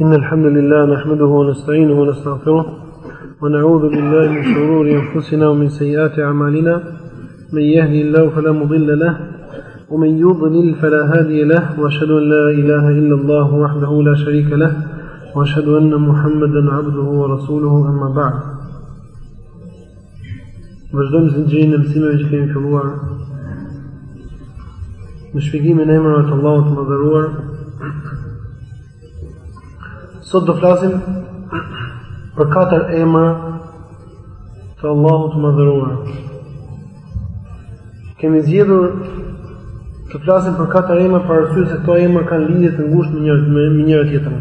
إن الحمد لله نحمده ونستعينه ونستغفره ونعوذ بالله من شرور أنفسنا ومن سيئات أعمالنا من يهدي الله فلا مضل له ومن يضلل فلا هادي له وأشهد أن لا إله إلا الله وحده لا شريك له وأشهد أن محمدا عبده ورسوله أما بعد Vazhdojmë zinxhirin e mësimeve që kemi filluar në shpjegimin e emrave të Allahut të Madhëruar. Sot do flasim për katër emra të Allahut të Madhëruar. Kemi zgjedhur të flasim për katër emra për arsye se këto emra kanë lidhje të ngushtë me njëra me njëra tjetrën.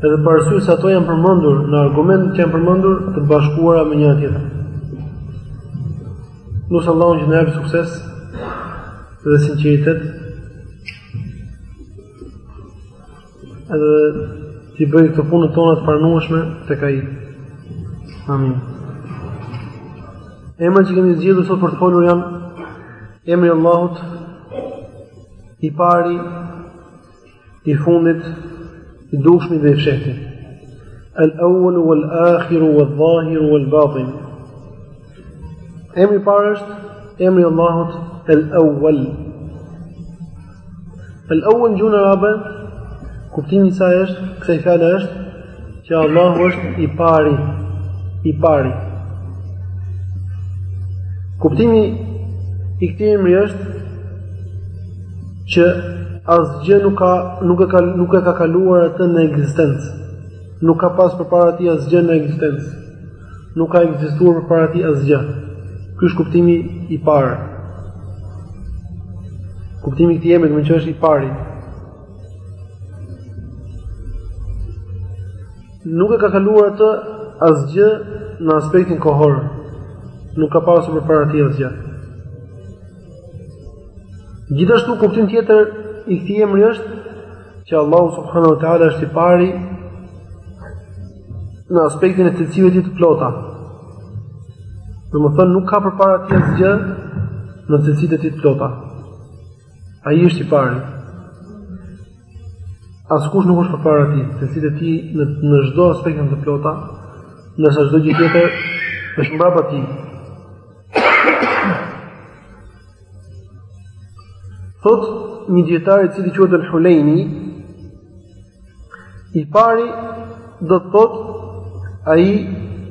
Edhe për arsye se ato janë përmendur në argumentet që janë përmendur të bashkuara me njëra tjetrën. Lusim Allahun që të na japë sukses dhe sinceritet Edhe t'i bëjë këto punët tona të pranueshme tek ai. Amin. Emrat që kemi zgjedhur sot për të folur janë emri i Allahut i pari i fundit i dukshmi dhe i fshehti. Al-awwal wal-akhir wal-dhahir wal-batin. Emri i parë është emri i Allahut El-Awwal. El-Awwal në gjuhën arabe kuptimi i saj është, kësaj fjale është që Allahu është i pari, i pari. Kuptimi i këtij emri është që asgjë nuk ka nuk e ka nuk e ka kaluar atë në ekzistencë. Nuk ka pas përpara tij asgjë në ekzistencë. Nuk ka ekzistuar përpara tij asgjë. Ky është kuptimi i parë. Kuptimi i këtij emri domethënë që është i pari. Nuk e ka kaluar atë asgjë në aspektin kohor. Nuk ka pasur përpara tij asgjë. Gjithashtu kuptim tjetër i këtij emri është Që Allahu subhanahu wa taala është i pari në aspektin e cilësive të tij të plota. Domethënë, nuk ka përpara tij asgjë në cilësitë e tij të plota. Ai është i pari. Askush nuk është përpara tij, cilësitë e tij në, në çdo aspekt janë të plota, ndërsa çdo gjë tjetër, është mbrapa tij. Thotë një dijetar i cili quhet El Hulejmi, i pari do të thotë ai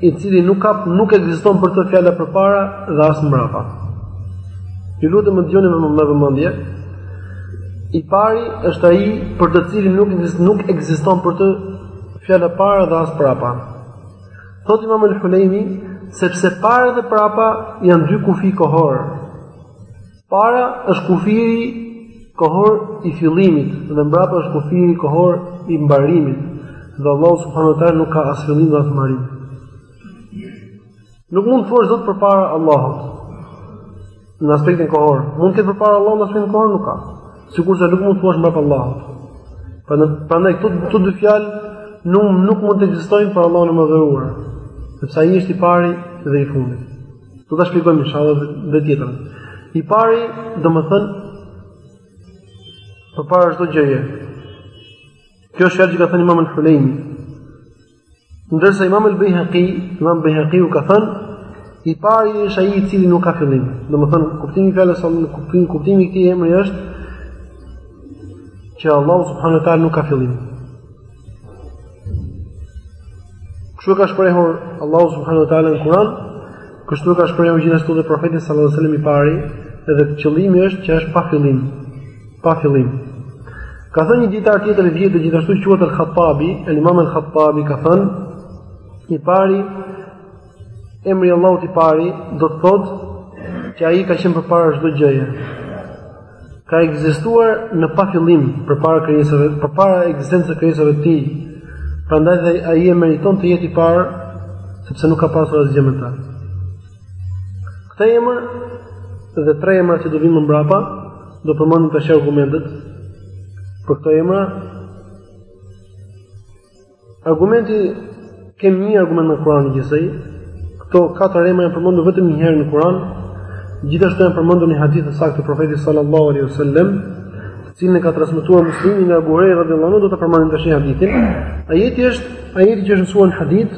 i cili nuk ka nuk ekziston për të fjala përpara dhe as mbrapa. Ju lutem të më dëgjoni me vëmendje. I pari është ai për të cilin nuk nuk ekziston për të fjala para dhe as mbrapa. Thot Imam al-Hulejmi, sepse para dhe prapa janë dy kufij kohorë. Para është kufiri kohor i fillimit dhe mbrapa është kufiri kohor i mbarimit. Dhe Allahu subhanahu wa taala nuk ka as fillim as mbarim. Nuk mund të thuash dot përpara Allahut. Në aspektin kohor, mund të përpara Allahut në aspektin kohor nuk ka. Sikurse nuk mund të thuash mbrapa Allahut. Prandaj prandaj këto këto dy fjalë nuk nuk mund të ekzistojnë për Allahun e madhëruar, sepse ai është i pari dhe i fundit. Do ta shpjegojmë inshallah dhe tjetrën. I pari, domethënë përpara çdo gjëje. Kjo është fjalë që ka thënë Imam al-Hulejmi. Ndërsa Imam al-Baihaqi, Imam Baihaqiu ka thënë, i pari është ai i cili nuk ka fillim. Domethënë, kuptimi i fjalës Allah, kuptimi, kuptimi i këtij emri është që Allahu subhanahu wa taala nuk ka fillim. Kështu ka shprehur Allahu subhanahu wa taala në Kur'an, kështu ka shprehur gjithashtu dhe profeti sallallahu alajhi wasallam i pari, edhe qëllimi është që është pa fillim. Pa fillim. Ka thënë një dijetar tjetër i vjetër gjithashtu quhet Al-Khattabi, Al-Imam Al-Khattabi ka thënë i pari emri i Allahut i pari do të thotë që ai ka qenë përpara çdo gjëje. Ka ekzistuar në pafillim përpara krijesave, përpara ekzistencës së krijesave të tij. Prandaj dhe ai e meriton të jetë i parë sepse nuk ka pasur asgjë me të. Këtë emër dhe tre emra që do vinë më mbrapa, do përmendim tash argumentet për këto emra. Argumenti kemi një argument në Kur'an gjithsej. Këto katër emra janë përmendur vetëm një herë në Kur'an. Gjithashtu janë përmendur në hadith të saktë të Profetit sallallahu alaihi wasallam, të cilin e ka transmetuar Muslimi nga Abu Hurejra radhiyallahu anhu, do ta përmendim tash hadithin. Ajeti është ajeti që është në suren Hadid,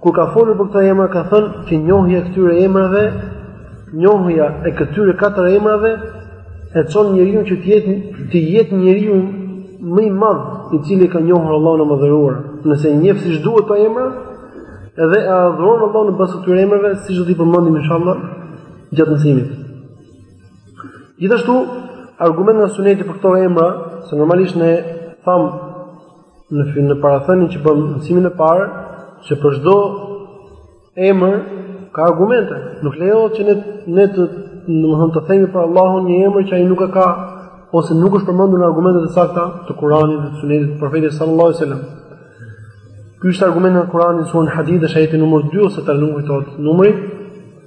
Kur ka folur për këto emra ka thënë që njohja e këtyre emrave, njohja e këtyre katër emrave e çon njeriun që të jetë të jetë njeriu më i madh i cili ka njohur Allahun e madhëruar. Nëse i njeh siç duhet këto emra, edhe e adhuron Allahun në bazë të këtyre emrave, siç do t'i përmendim inshallah gjatë mësimit. Gjithashtu, argument nga suneti për këto emra, se normalisht ne thamë Në fund në parathënien që bëmë mësimin e parë, që për çdo emër ka argumente. Nuk lejohet që ne ne të, domethënë të themi për Allahun një emër që ai nuk e ka ose nuk është përmendur në argumentet e sakta të Kuranit dhe Sunetit të Profetit sallallahu alajhi wasallam. Ky ishte argumenti në Kuran, në suren Hadid, është ajeti numër 2 ose tani nuk kujtohet numri.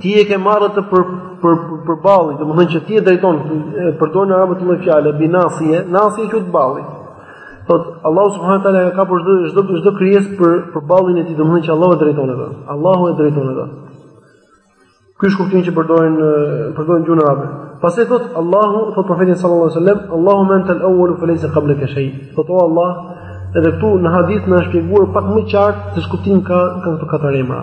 Ti e ke marrë të për për për balli, domethënë që ti e drejton përdorin arabët këtë lloj fjale binasie, nasije që është balli. Thot Allahu subhanahu teala ka për çdo çdo çdo krijesë për për ballin e tij, domethënë që Allahu e drejton atë. Allahu e drejton atë. Ky është kuptimi që përdorin përdorin gjuhën arabe. Pastaj thot Allahu, thot profeti sallallahu alaihi wasallam, Allahu ma antal awwal fa laysa qablaka shay. Thot o Allah, edhe këtu në hadith na është shpjeguar pak më qartë se ç'kuptim ka kanë këto katër emra.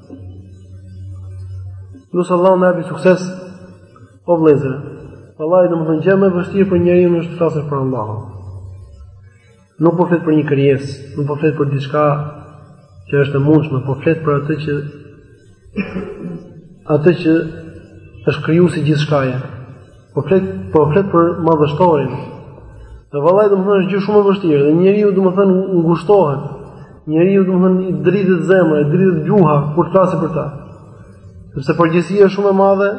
Lus Allahun me na dhënë sukses O vëllezër vallai domethënë gjë më e vështirë për njeriun është të flasësh për Allahun Nuk po flet për një krijesë Nuk po flet për diçka që është e mundshme Po flet për atë që Atë që është krijuesi i gjithçkaje Po flet, po flet për madhështorin. Dhe vallai domethënë është gjëja shumë e vështirë dhe njeriu domethënë ngushtohet. Njeriu domethënë i dridhet zemra, i dridhet gjuha kur flet për ta. Sepse përgjegjësia është shumë e madhe,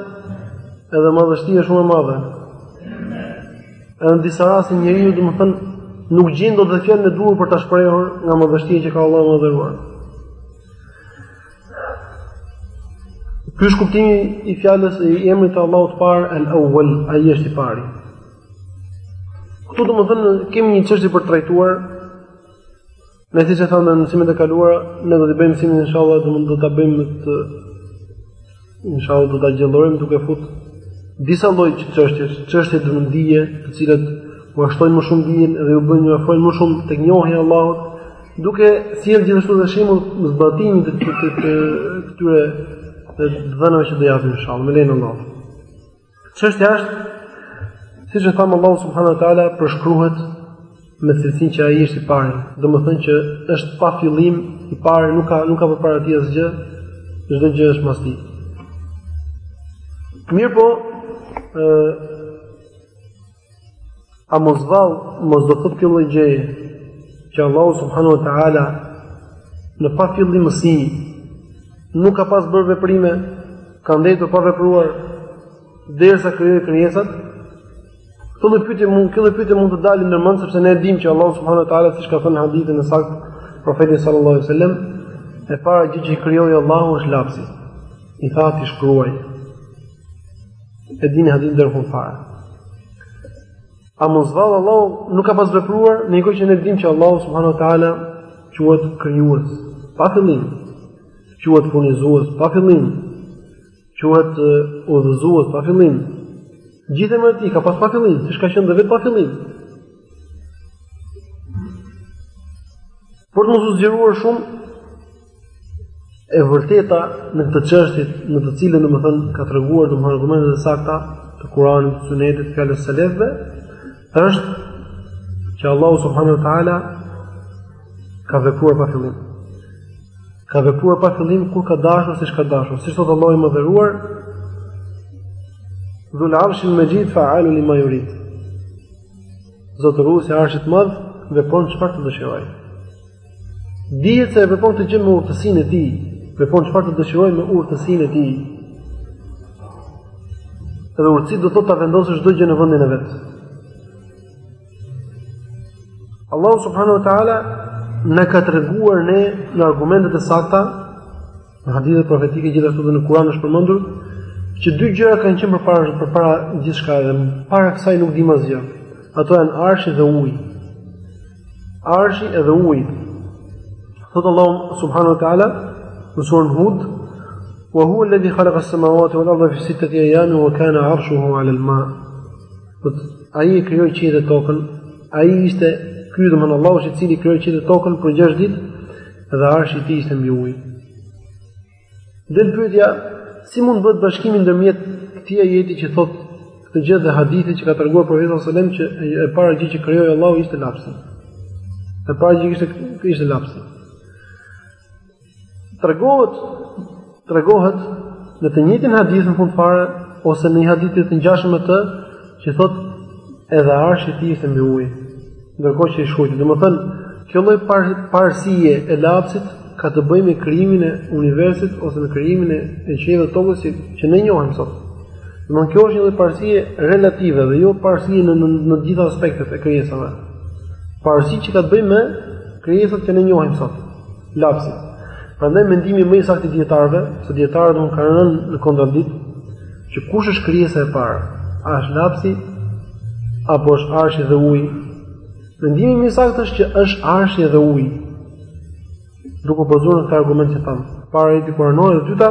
edhe madhështia është shumë e madhe. Edhe në disa raste njeriu domethënë nuk gjen dot as fjalën e duhur për ta shprehur nga madhështia që ka Allahu i madhëruar. Ky është kuptimi i fjalës i emrit të Allahut të parë Al-Awwal, ai është i pari. Këtu domethënë kemi një çështje për të trajtuar. Ne siç e thamë në mësimet e kaluara, ne do të bëjmë mësimin inshallah, do ta bëjmë të Inshallah do ta gjallërojmë duke fut disa lloj çështjesh, çështje të dijes, të cilat ua shtojnë më shumë dijen dhe u bëjnë u afrojnë më shumë tek njohja e Allahut, duke sjellë gjithashtu dhe shembull në zbatimin të këtyre të dhënave që do japim inshallah me lejen e Allahut. Çështja është siç e thamë Allahu subhanahu wa taala përshkruhet me cilësinë që ai është i pari. Domethënë që është pa fillim i pari, nuk ka nuk ka përpara tij asgjë, çdo gjë është mbas tij. Mirëpo, ë A mos vallë, mos do thotë kjo lloj gjëje, që Allah subhanahu wa taala në pafillimësi nuk ka pas bërë veprime, ka ndejtur pa vepruar derisa krijoi krijesat. Këto lloj pyetje mund, këto lloj pyetje mund të dalin ndër mend sepse ne e dimë që Allah subhanahu wa taala siç ka thënë në hadithin e saktë profeti sallallahu alaihi wasallam, e para gjë që krijoi Allahu është lapsi. I tha ti shkruaj, E dini hadithin deri në fund fare. A mos vallë Allahu nuk ka pas vepruar, në një kohë që ne dimë që Allahu subhanahu wa taala quhet krijues, pa fillim. Quhet furnizues, pa fillim. Quhet udhëzues, pa fillim. Gjithë emrat e tij i ka pas pa fillim, siç ka qenë vetë pa fillim. Për mos u zgjeruar shumë e vërteta në këtë çështje në të cilën domethënë ka treguar domethënë argumentet e sakta të Kuranit, të Sunetit, fjalës së selefëve, është që Allahu subhanahu wa taala ka vepruar pa fillim. Ka vepruar pa fillim kur ka dashur siç ka dashur, siç thotë Allahu i madhëruar, Dhul Arshil Majid fa'alu lima yurid. Zotëruesi i Arshit të Madh vepron çfarë të dëshirojë. Dihet se e vepron këtë gjë me urtësinë e tij, vepron çfarë të dëshirojë me urtësinë e tij. Edhe urtësi do të thotë ta vendosë çdo gjë në vendin e vet. Allahu subhanahu wa taala na ka treguar ne në argumentet e sakta Në hadithet profetike gjithashtu dhe në Kur'an është përmendur që dy gjëra kanë qenë përpara përpara gjithçka dhe para kësaj nuk dimë asgjë. Ato janë arshi dhe uji. Arshi dhe uji. Thot Allahu subhanahu wa taala në surën Hud, "Wa huwa alladhi khalaqa as-samawati wal arda fi sittati ayamin wa kana 'arshuhu 'ala al-ma'." Thot ai e krijoi qiejt dhe tokën. Ai ishte ky domthon Allahu i cili krijoi qiejt dhe tokën për 6 ditë Dhe arshi i tij ishte mbi ujë. Dhe pyetja, si mund të bëhet bashkimi ndërmjet këtij ajeti që thotë këtë gjë dhe hadithit që ka treguar profeti sallallahu alajhi wasallam që e para gjë që krijoi Allahu ishte lapsi. E para gjë që ishte ishte lapsi. Tregohet Tregohet në të njëjtin hadith në fund fare ose në një hadith të ngjashëm me të, që thotë edhe arshi i tij ishte mbi ujë, ndërkohë që i shkruajti. Domethënë, kjo lloj par parësie e lapsit ka të bëjë me krijimin e universit ose me krijimin e e qiejve dhe tokës që ne njohim sot. Domethënë, kjo është një lloj parësie relative dhe jo parësie në në, në të gjitha aspektet e krijesave. Parësi që ka të bëjë me krijesat që ne njohim sot. lapsi. Prandaj mendimi më i saktë i dijetarëve, se dijetarët kanë rënë në kontradikt që kush është krijesa e parë, a është lapsi apo është arshi dhe uji? Mendimi më i saktë është që është arshi dhe uji. Duke u bazuar në këtë argument që thamë, e para ajeti kuranor dhe e dyta,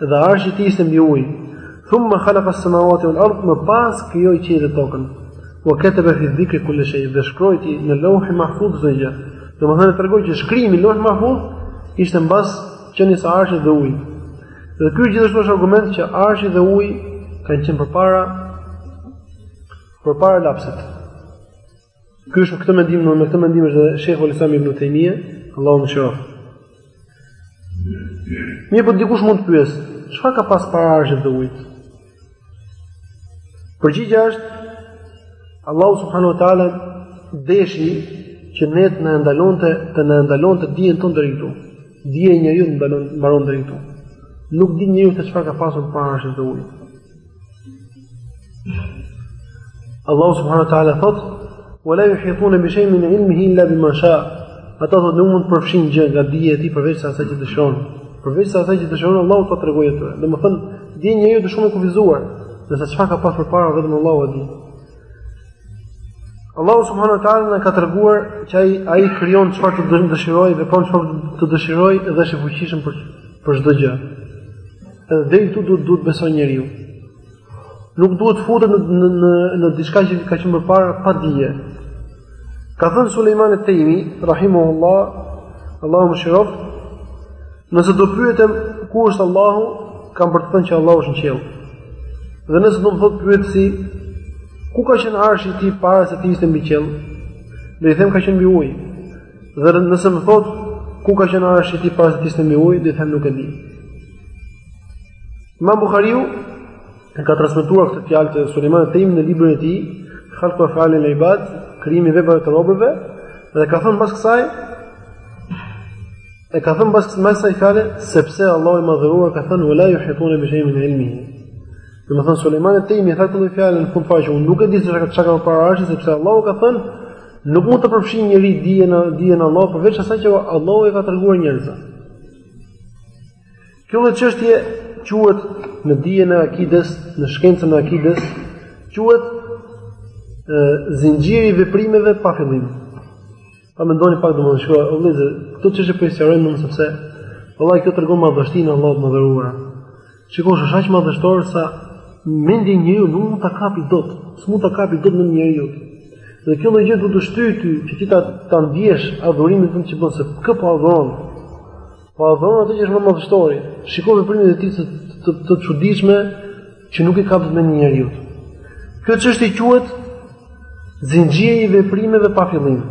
Dhe arshi i tij ishte mbi ujë. Thumma khalaqa as-samawati wal arda, më pas krijoi qiejt dhe tokën. Wa kataba fi dhikri kulla shay, dhe shkruajti në Leuhi Mahfudh çdo gjë. Domethënë tregoi që shkrimi në Leuhi Mahfudh, ishte mbas qenies së arshit dhe ujit. Dhe ky gjithashtu është argument që arshi dhe uji kanë qenë përpara, përpara lapsit. Ky është këtë mendim, në këtë mendim është dhe Sheikhul Islam Ibn Taymija, Allahu mëshiroftë. Mirëpo dikush mund të pyes, çfarë ka pas para arshit dhe ujit? Përgjigja është Allahu subhanahu wa taala deshi që ne të na ndalonte të na ndalonte dijen tonë deri këtu. Dija e njeriut ndalon mbaron deri këtu. Nuk di njeriu se çfarë ka pasur para arshit dhe ujit. Allahu subhanahu wa taala thot: "Wa la yuhituna bi shay'in min ilmihi illa bima sha." Ata thotë nuk mund të përfshin gjë nga dija e tij përveç sa asaj që dëshiron. Përveç sa asaj që dëshiron Allahu ta tregojë atë. Domethënë, dija e njeriut është shumë e kufizuar, dhe se çfarë ka pas përpara vetëm Allahu e di. Allahu subhanahu wa taala na ka treguar që ai ai krijon çfarë të dëshirojë dhe vepron çfarë të dëshirojë dhe është i fuqishëm për për çdo gjë. Edhe deri këtu duhet të besojë njeriu. Nuk duhet të futet në në në, në diçka që ka qenë përpara pa dije. Ka thënë Sulejman et-Tejmi, rahimehullah, Allahu mëshiroftë, nëse do pyetem ku është Allahu, kam për të thënë që Allahu është në qiell. Dhe nëse do më thotë pyetësi, ku ka qenë arshi i tij para se të ishte mbi qiell? Do i them ka qenë mbi ujë. Dhe nëse më thot ku ka qenë arshi i tij para se të ishte mbi ujë, do i them nuk e di. Imam Buhariu e ka transmetuar këtë fjalë të Sulejman et-Tejmit në librin e tij, Khalqu Afal al-Ibad, krijimi i veprave të robërve, dhe ka thënë pas kësaj E ka thënë pas kësaj fjale, sepse Allahu i madhëruar ka thënë wala yuhituna bi shay'in min ilmihi. Domethënë Sulejman et-Tejmi e tha këtë fjalë në fund faqe, unë nuk e di se çka çka ka para arshit sepse Allahu ka thënë nuk mund të përfshijë njeri dijen në dijen e Allahut përveç asaj që Allahu ua ka treguar njerëzve. Kjo lloj çështje quhet në dijen e akides, në shkencën e akides, quhet zinxhiri i veprimeve pa fillim. Pa mendoni pak domethënë shiko, o vëllezë, këto çështje po i sqarojmë ne sepse vallahi kjo tregon madhështinë e Allahut të madhëruar. Shiko se është aq madhështor sa mendja e njeriut nuk mund ta kapi dot, s'mund ta kapi dot mendja e njeriut. Dhe kjo lloj gjë duhet të shtyjë ty që ti ta ta ndjesh adhurimin tënd që bën se kë po adhuron. Po adhuron atë që është më madhështori. Shiko veprimet e tij të të, të çuditshme që nuk i kap mendja e njeriut. Kjo çështje quhet zinxhiri i veprimeve pa fillim.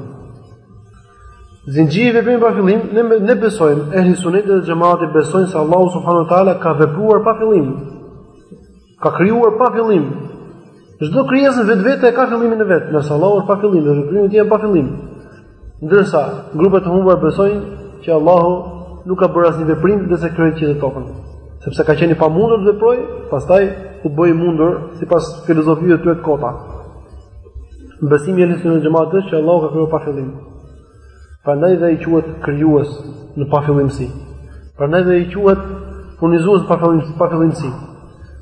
Zinxhiri i veprimeve pa fillim, ne ne besojmë, ehli sunneti dhe xhemati besojnë se Allahu subhanahu wa taala ka vepruar pa fillim. Ka krijuar pa fillim. Çdo krijesë vetvete e ka fillimin e vet, ndërsa Allahu është pa fillim, dhe veprimi i tij është pa fillim. Ndërsa grupet e humbura besojnë që Allahu nuk ka bërë asnjë veprim derisa krijoi qiellin e tokën, sepse ka qenë i pamundur të veprojë, pastaj u bë i mundur sipas filozofive të tyre të kota. Besimi i ehli sunetit dhe xhematit është që Allahu ka krijuar pa fillim. Prandaj dhe i quhet krijues në pafillimsi. Prandaj dhe i quhet furnizues në pafillim, pafillimsi.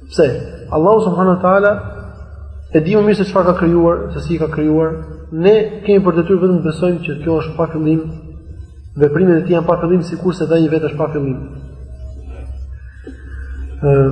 Pse? Allahu subhanahu wa taala e di më mirë se çfarë ka krijuar, se si ka krijuar. Ne kemi për detyrë vetëm të besojmë që kjo është pa fillim. Veprimet e tij janë pa fillim sikurse ai vetë është pa fillim. Ëh,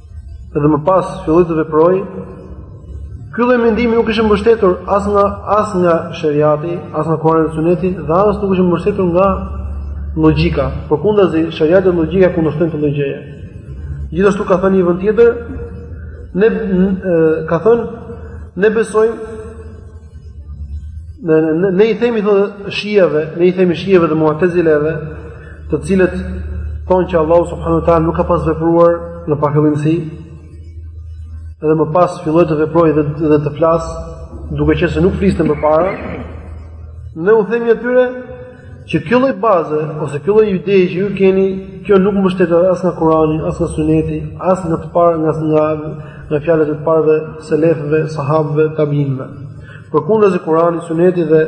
dhe më pas filloi të veprojë, ky lloj mendimi nuk është i mbështetur as nga as nga shariati, as nga Kurani dhe Suneti, dhe as nuk është i mbështetur nga logjika. Përkundazi, shariati dhe logjika kundërshtojnë këtë gjë. Gjithashtu ka thënë në një vend tjetër, ne ka thënë ne besojmë ne, ne, ne i themi thotë shijave, ne i themi shijave dhe muëtezileve, të cilët thonë që Allahu subhanahu wa taala nuk ka pas vepruar në pafillimsi dhe më pas filloi të veprojë dhe, dhe të flasë, duke qenë se nuk fliste më parë, ne u themi atyre që kjo lloj baze ose kjo lloj ideje që ju keni, kjo nuk mbështetet as nga Kurani, as nga Suneti, as nga të parë nga nga nga fjalët e të parëve, selefëve, sahabëve, tabiinëve. Përkundazi Kurani, Suneti dhe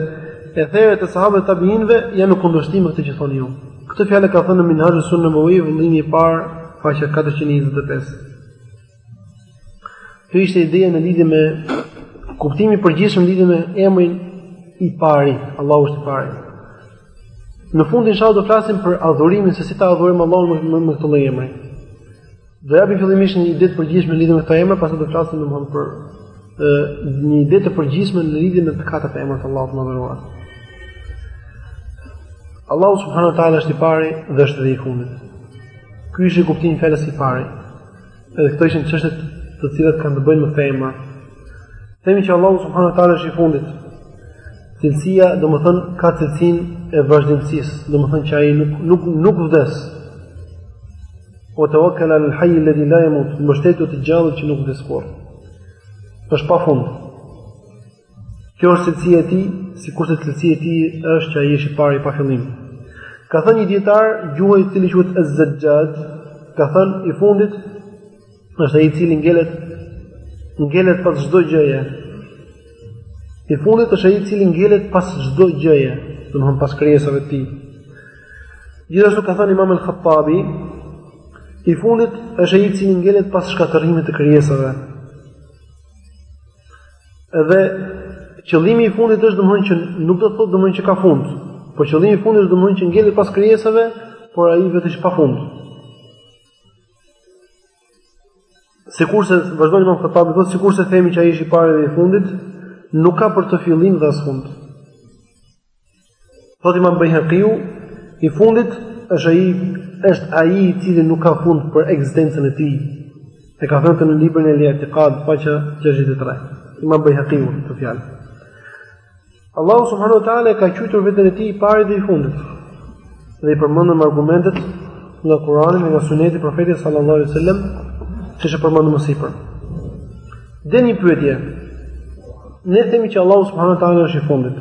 etheret e sahabëve dhe tabiinëve janë në kundërshtim me këtë që thoni ju. Këtë fjalë e ka thënë në Minhaxhus Sunne Nebevije, vëllimi i parë, faqja 425. Kjo ishte ideja në lidhje me kuptimi i përgjithshëm në lidhje me emrin i pari, Allahu është i pari. Në fund inshallah do flasim për adhurimin se si ta adhurojmë Allahun me këtë lloj emri. Do japim fillimisht një ide të përgjithshme lidhur me këto emra, pastaj do të flasim domthonë për ë një ide të përgjithshme në lidhje me të katërt emrat e Allahut të Madhëruar. Allahu subhanahu wa taala është i pari dhe është edhe i fundit. Ky është kuptimi i fjalës i pari. Edhe këto ishin çështjet të cilat kanë të bëjnë me këtë emër. Themi që Allahu subhanahu wa taala është i fundit. Cilësia, domethënë, ka cilësinë e vazhdimësisë, domethënë që ai nuk nuk nuk vdes, Ue teuekkel alel hajji ledhi la jemut, mbështetu te i gjalli që nuk vdes kurrë. Është pa fund. Kjo është cilësia e tij, sikurse cilësia e tij është që ai është i pari pa fillim. Ka thënë një dijetar gjuhe i cili quhet Ez-Zexhaxh, ka thënë i fundit është ai i cili ngelet, ngelet pas çdo gjëje. I fundit është ai i cili ngelet pas çdo gjëje, domethënë pas krijesave të tij. Gjithashtu ka thënë Imam al-Khattabi, i fundit është ai i cili ngelet pas shkatërrimit të krijesave. Edhe qëllimi i fundit është domethënë që nuk do të thotë domethënë që ka fund, por qëllimi i fundit është domethënë që ngelet pas krijesave, por ai vetë është pa fund. Sikurse vazhdon Imam Khattabi thotë sikurse themi që ai është i pari e i fundit, nuk ka për të fillim dhe as fund. Thotë Imam Bayhaqiu, i fundit është ai është ai i cili nuk ka fund për ekzistencën e tij. E ka thënë në librin e Al-I'tiqad, faqja 63. Imam Bayhaqiu, të fjalë. Allahu subhanahu wa taala ka quajtur veten e tij i pari dhe i fundit. Dhe i përmendëm argumentet nga Kurani dhe nga Suneti i Profetit sallallahu alaihi wasallam, siç e përmendëm më sipër. Dhe një pyetje. Ne themi që Allahu subhanahu wa taala është i fundit.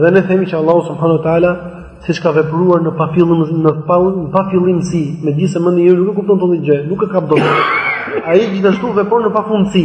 Dhe ne themi që Allahu subhanahu wa taala siç ka vepruar në pafillim në pafillim pa fillimsi, megjithëse mendja jonë nuk e kupton dot një gjë, nuk e kap dot. Ai gjithashtu vepron në pafundësi.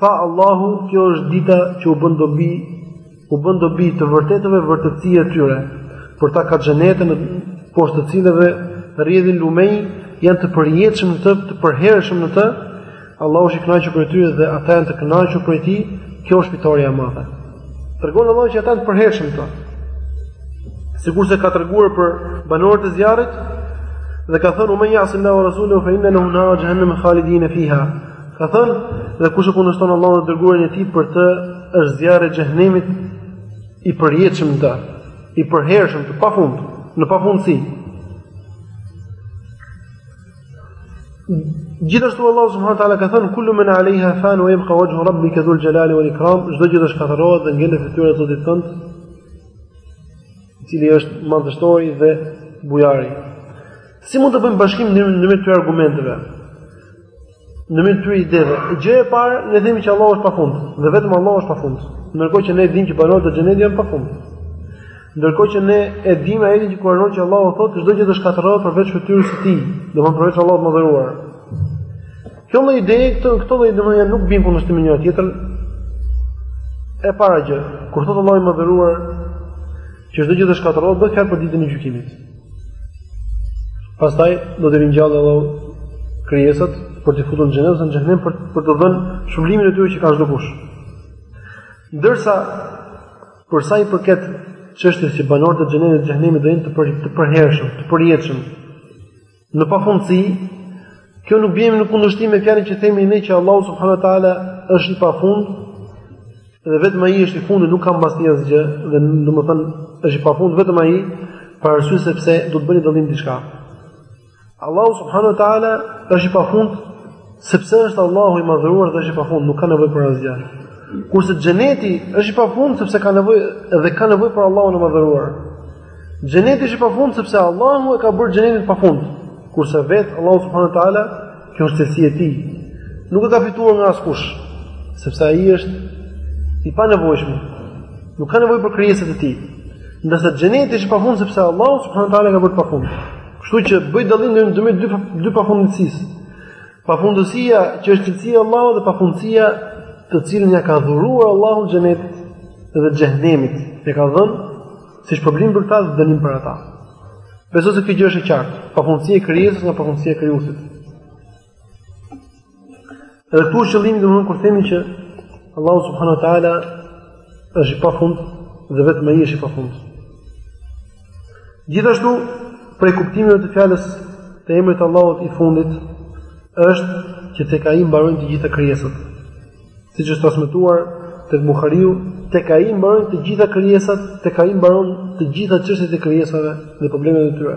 Tha Allahu, kjo është dita që u bën dobi, u bën dobi të vërtetëve vërtetësia e tyre, për ta ka xhenete nën, poshtë të cilëve rrjedhin lumenj, janë të përjetshëm në të, të përhershëm në të. Allahu është i kënaqur prej tyre dhe ata janë të kënaqur prej tij, kjo është fitorja e madhe. Tregon Allahu që ata janë të përhershëm në to. Sikurse ka treguar për banorët e zjarrit dhe ka thënë: "Wa man ya'si Allaha wa rasulahu fa inna lahu nara jahannam khalidina fiha." Ka thënë, dhe kush e kundërshton Allahun dhe të dërguarin e tij për të është zjarri i xhehenemit i përjetshëm në të, i përhershëm në të, pafund, në pafundësi. Gjithashtu Allahu subhanahu wa taala ka thënë kullu man alaiha fan wa yabqa wajhu rabbika dhul jalali wal ikram, çdo gjë do të shkatërrohet dhe ngelet fytyra e Zotit tënd, i cili është madhështori dhe bujari. Si mund të bëjmë bashkim ndërmjet argumenteve? Ndërmjet ajeteve, gjëja e parë, ne themi që Allahu është pa fund, dhe vetëm Allahu është pa fund. Ndërkohë që ne dimë që banorët e xhenetit janë pa fund. Ndërkohë që ne e dimë ajetin në Kuran që Allahu thotë çdo gjë do të shkatërrohet përveç fytyrës së tij, domethënë përveç Allahut të madhëruar. Këto lloj ajetesh, këto këto lloj domethënë nuk bien në kundërshtim me njëra tjetrën. E para gjë, kur thotë Allahu i madhëruar që çdo gjë do të shkatërrohet, bëhet fjalë për ditën e gjykimit. Pastaj do të ringjallë Allahu krijesat për t'i futur në xhenet ose në xhehenem për për të dhënë shpërblimin e tyre që ka çdokush. Ndërsa për sa i përket çështjes që banorët e xhenetit dhe xhehenemit do jenë të për, të përhershëm, të përjetshëm në pafundësi, Kjo nuk bie më në kundërshtim me fjalën që themi ne që Allah subhanahu wa ta'ala është i pafund dhe vetëm ai është i fundit nuk ka mbas tij asgjë dhe domethënë është i pafund vetëm ai për arsye sepse do të bëni dallim diçka. Allahu subhanahu wa taala është i pafund sepse është Allahu i madhëruar dhe është i pafund, nuk ka nevojë për asgjë. Kurse xheneti është i pafund sepse ka nevojë dhe ka nevojë për Allahun e madhëruar. Xheneti është i pafund sepse Allahu e ka bërë xhenetin të pafund. Kurse vetë Allahu subhanahu wa taala, kjo është cilësi e tij. Nuk e ka fituar nga askush, sepse ai është i panevojshëm. Nuk ka nevojë për krijesat e tij. Ndërsa xheneti është i pafund sepse Allahu subhanahu wa taala e ka bërë të pafund. Kështu që bëj dallim midis dy pafundësive. Pafundësia që është cilësia e Allahut dhe pafundësia të cilën ia ka dhuruar Allahu xhenetit dhe xhehenemit. E ka dhënë Si shpërblim për këta dhe dënim për ata. Besoj se kjo gjë është e qartë, pafundësia e krijesës nga pafundësia e krijuesit. Edhe këtu është qëllimi domethënë kur themi që Allahu subhanahu wa taala është i pafund dhe vetëm ai është i pafund. Gjithashtu, prej kuptimeve të fjalës të emrit të Allahut i fundit është që tek ai mbarojnë të gjitha krijesat. Siç është transmetuar tek Buhariu, tek ai mbarojnë të gjitha krijesat, tek ai mbarojnë të gjitha çështjet e krijesave dhe problemet e tyre.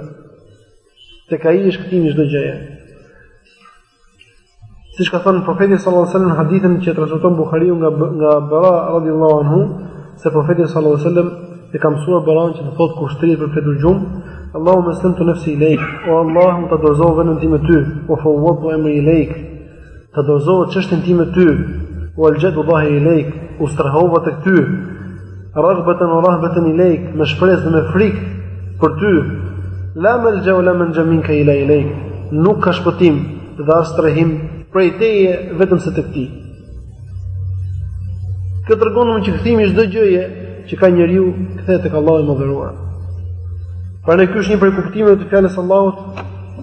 Tek ai është kthimi i çdo gjëje. Siç ka thënë profeti sallallahu alajhi wasallam në hadithin që e transmeton Buhariu nga nga Bara radhiyallahu anhu, se profeti sallallahu alajhi wasallam e ka mësuar Baran që të thotë kur shtrihet për fjetur gjumë, Allahumma aslamtu nafsi ilejk, o Allah unë ta dorëzova veten time ty, wa fawwadtu emri ilejk, Ta dorëzova çështjen time ty, wa alja'tu dhahri ilejk, u strehova tek ty. Ragbatan wa rahbatan ilejk, me shpresë dhe me frikë për ty. La malja wa la manja minka ila ilejk. Nuk ka shpëtim dhe as strehim prej teje vetëm se tek ti. Kjo tregon që kthimi i çdo gjëje që ka njeriu kthehet tek Allahu i Madhëruar. Pra ky është një prej kuptimeve të fjalës së Allahut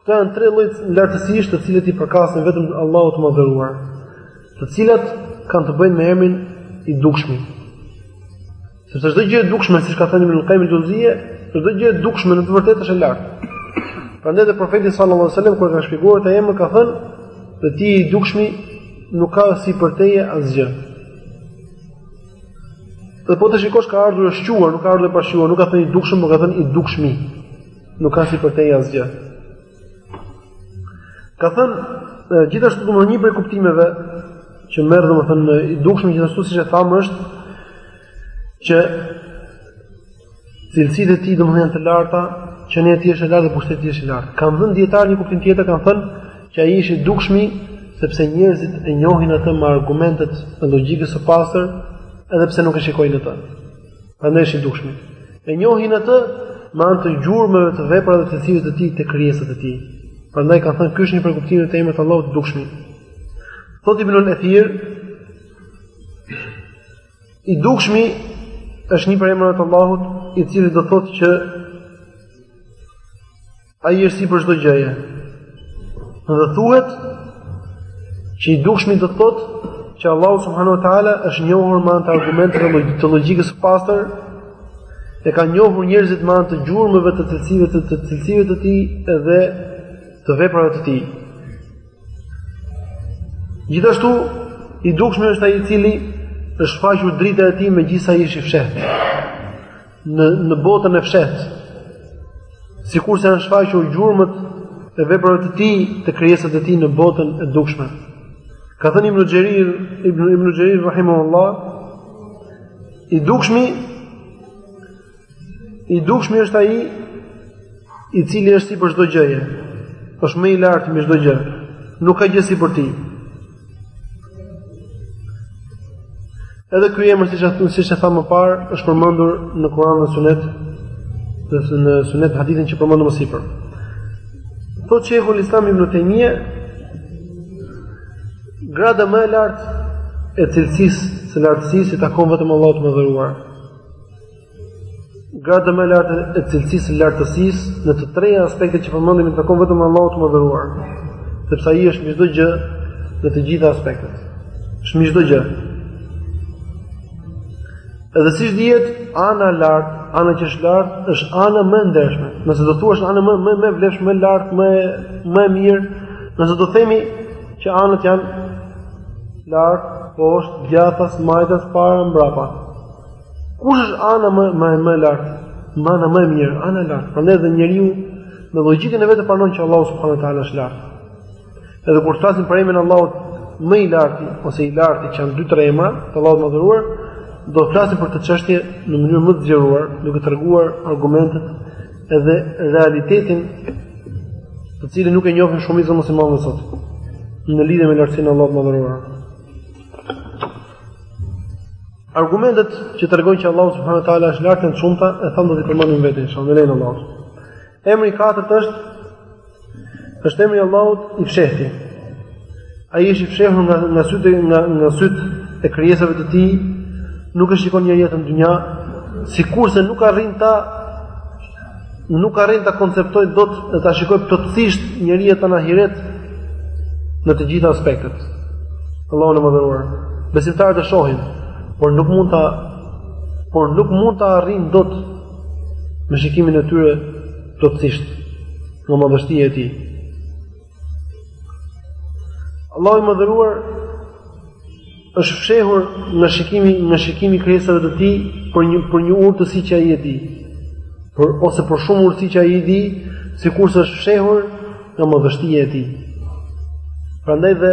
Këto janë tre lloje lartësish të cilat i përkasin vetëm Allahut të Madhëruar, të cilat kanë të bëjnë me emrin i dukshmi. Sepse çdo gjë e dukshme, siç ka thënë Ibn Qayyim al-Jawziyya, çdo gjë e dukshme në të vërtetë është e lartë. Prandaj dhe profeti sallallahu alajhi wasallam kur ka shpjeguar këtë emër ka thënë dhe ti je i dukshmi nuk ka sipër teje asgjë. Dhe po të shikosh ka ardhur e shquar, nuk ka ardhur e pashquar, nuk ka thënë i dukshëm, por ka thënë i dukshmi. Nuk ka sipër tij asgjë. Ka thënë gjithashtu domethënë një prej kuptimeve që merr domethënë i dukshmi gjithashtu siç e thamë është që cilësitë e tij domethënë janë të larta, qenia e tij është e lartë dhe pushteti është i lartë. Kanë dhënë dijetarët një kuptim tjetër, kanë thënë që ai është i dukshmi sepse njerëzit e njohin atë me argumentet e logjikës së pastër, edhe pse nuk e shikojnë atë. Prandaj është i dukshmi. E njohin atë me anë të gjurmëve të veprave dhe të cilësive të tij te krijesat e tij. Prandaj kanë thënë ky është një prej kuptimeve të emrit Allahut i dukshmi. Thotë Ibn al-Athir i dukshmi është një prej emrave të Allahut i cili do thotë që Ai është sipër çdo gjëje. Dhe thuhet që i dukshmi do të thotë që Allahu subhanahu wa taala është njohur me anë të argumenteve të logjikës së pastër, e kanë njohur njerëzit me anë të gjurmëve të cilësive të të cilësive të tij dhe të veprave të tij. Gjithashtu i dukshmi është ai i cili është shfaqur drita e tij megjithëse ai është i fshehtë. në në botën e fshehtë. Sikurse janë shfaqur gjurmët e veprave të tij, te krijesat e tij në botën e dukshme. Ka thënë Ibn Xherir, Ibn Ibn Xherir rahimahullah, i dukshmi i dukshmi është ai i cili është sipër çdo gjëje. Është më i larti mbi çdo gjë. Nuk ka gjë sipër tij. Edhe ky emër siç e siç e thamë më parë është përmendur në Kur'an dhe Sunet, në Sunet hadithin që përmendëm më sipër. Thotë Shejhul Islam ibn Taymije grada më e lartë e cilësisë së lartësisë i takon vetëm Allahut të madhëruar. Grada më e lartë e cilësisë së lartësisë në të treja aspektet që përmendëm i takon vetëm Allahut të madhëruar, sepse ai është mbi çdo gjë në të gjitha aspektet. Është mbi çdo gjë. Edhe siç dihet, ana lart, ana që është lart, është ana më e ndershme. Nëse do thuash është ana më më më vlefshme, lart, më më e mirë, nëse do themi që anët janë lart, poshtë, djathtas, majtas, para, mbrapa. Kush është ana më më më e lartë? Më ana më e mirë, ana e lartë. Prandaj dhe njeriu me logjikën e vet e pranon që Allahu subhanahu wa taala është lart. Edhe kur të flasim për emrin e Allahut më i larti ose i larti që janë dy tre emra, të Allahut të madhëruar, do të flasim për këtë çështje në mënyrë më të zgjeruar, duke treguar argumentet edhe realitetin të cilin nuk e njohin shumica e muslimanëve sot në lidhje me lartësinë e Allahut të madhëruar. Argumentet që tregojnë që Allahu subhanahu wa taala është lart janë shumta, e thamë do t'i përmendim vetë inshallah me lejen Allahut. Emri i katërt është është emri i Allahut i fshehti. Ai është i fshehur nga nga sytë e nga nga sytë e krijesave të tij, nuk e shikon njeri në dynja, sikurse nuk arrin ta nuk arrin ta konceptojë dot dhe ta shikojë plotësisht njeri as në ahiret në të gjitha aspektet. Allahun e madhëruar. Besimtarët e shohin, por nuk mund ta por nuk mund ta arrijnë dot me shikimin e tyre plotësisht. Nga madhështia e tij. Allahu i madhëruar është fshehur nga shikimi nga shikimi i krijesave të tij për një për një urtësi që ai e di. Por ose për shumë urtësi që ai e di, sikurse është fshehur nga madhështia e tij. Prandaj dhe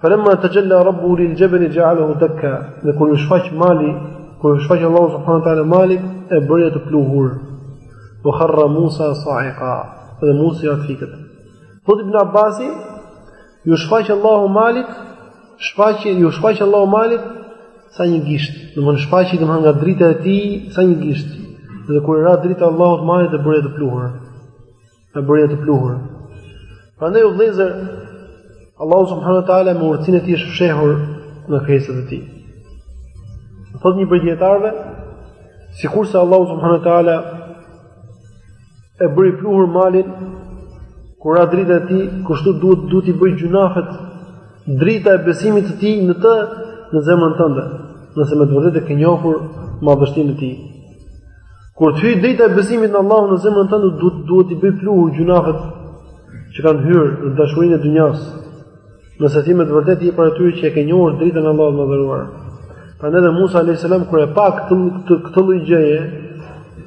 Falamma tajalla rabbuhu lil jabali ja'alahu dakka, dhe kur iu shfaq malit, kur iu shfaq Allahu subhanahu wa taala malit, e bëri atë pluhur. Wa kharra Musa sa'iqa, dhe Musait i ra të fikët. Thotë ibn Abbasi iu shfaq Allahu malit, shfaqi iu shfaq Allahu malit sa një gisht. Do të thotë shfaqi domethënë nga drita e tij sa një gisht. Dhe kur ra drita e Allahut malit e bëri atë pluhur. e bëri atë pluhur. Prandaj o vëllezër, Allahu subhanahu wa taala me urtësinë e tij është fshehur nga krijesat e tij. Thotë një prej dijetarëve, sikurse Allahu subhanahu wa taala e bëri pluhur malin kur ra drita e tij, kështu duhet duhet t'i bëjë gjynahet drita e besimit të tij në të në zemrën tënde, nëse me të vërtetë e ke njohur madhështinë e tij. Kur të hyjë drita e besimit në Allahun në zemrën tande, duhet duhet t'i bëjë pluhur gjynahet që kanë hyrë e dashurinë e dynjas. Nëse ti me të vërtetë je prej atyre që e ke njohur dritën e Allahut të madhëruar. Prandaj dhe Musa alayhis salam kur e pa këtë këtë këtë lloj gjëje,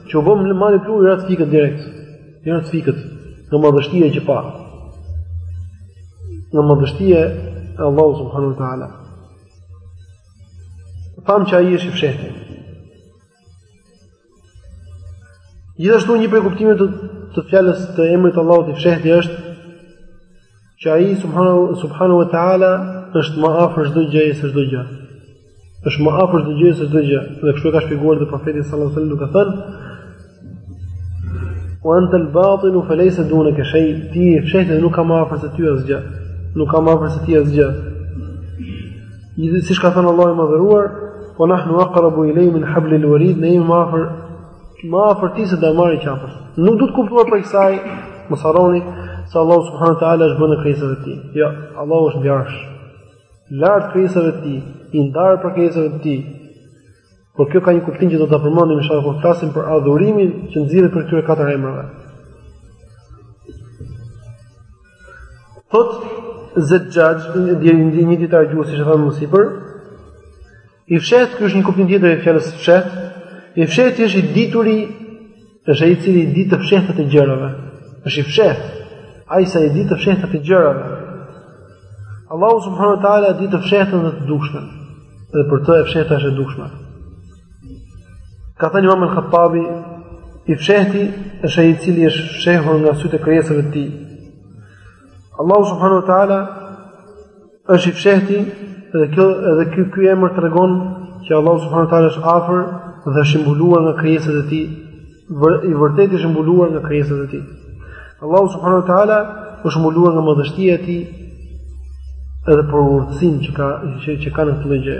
që u bë mali pluhur i ra të fikët direkt. I ra të fikët, nga madhështia që pa. Nga madhështia e Allahut subhanahu wa taala. Thamë që ai është i fshehti. Gjithashtu një prej kuptimeve të të fjalës të emrit të Allahut i fshehti është që ai subhanahu subhanahu wa taala është më afër çdo gjëje se çdo gjë. Është më afër çdo gjëje se çdo gjë. Dhe kështu e ka shpjeguar dhe profeti sallallahu alajhi wasallam duke thënë Wa anta al-batin fa laysa dunaka shay. Ti je i fshehti nuk ka më afër se ty asgjë. Nuk ka më afër se ti asgjë. Siç ka thënë Allahu i Madhëruar, "Wa nahnu aqrabu ilayhi min hablil warid", ne jemi më afër më afër tij se damari i qafës. Nuk duhet kuptuar prej kësaj, mos harroni, se Allahu subhanahu wa taala është brenda krijesave të tij. Jo, Allahu është mbi arsh. Lart krijesave të tij, i ndarë prej krijesave të tij. Por kjo ka një kuptim që do ta përmendim inshallah kur flasim për adhurimin që nxirret prej këtyre katër emrave. Thot Zexhaxh, dhe një një dijetar i gjuhës siç e thamë më sipër, i fshehtë ky është një kuptim tjetër i fjalës i fshehtë. I fshehti është i dituri Është ai i cili i di të fshehtat e gjërave. Është i fshehtë. Ai i cili di të fshehtat e gjërave. Allahu subhanahu wa taala di të fshehtën dhe të dukshtën. Dhe për të, e fshehta është e dukshme. Ka thënë Imam al-Khattabi, i fshehti është ai i cili është fshehur nga sytë e krijesave të tij. Allahu subhanahu wa taala Është i fshehti dhe kjo edhe ky ky emër tregon që Allahu subhanahu wa taala është afër dhe është i mbuluar nga krijesat e tij, i vërteti është i mbuluar nga krijesat e tij. Allahu subhanahu wa taala është mbuluar nga madhështia e tij edhe për urtësinë që ka që, që ka në këtë gjë.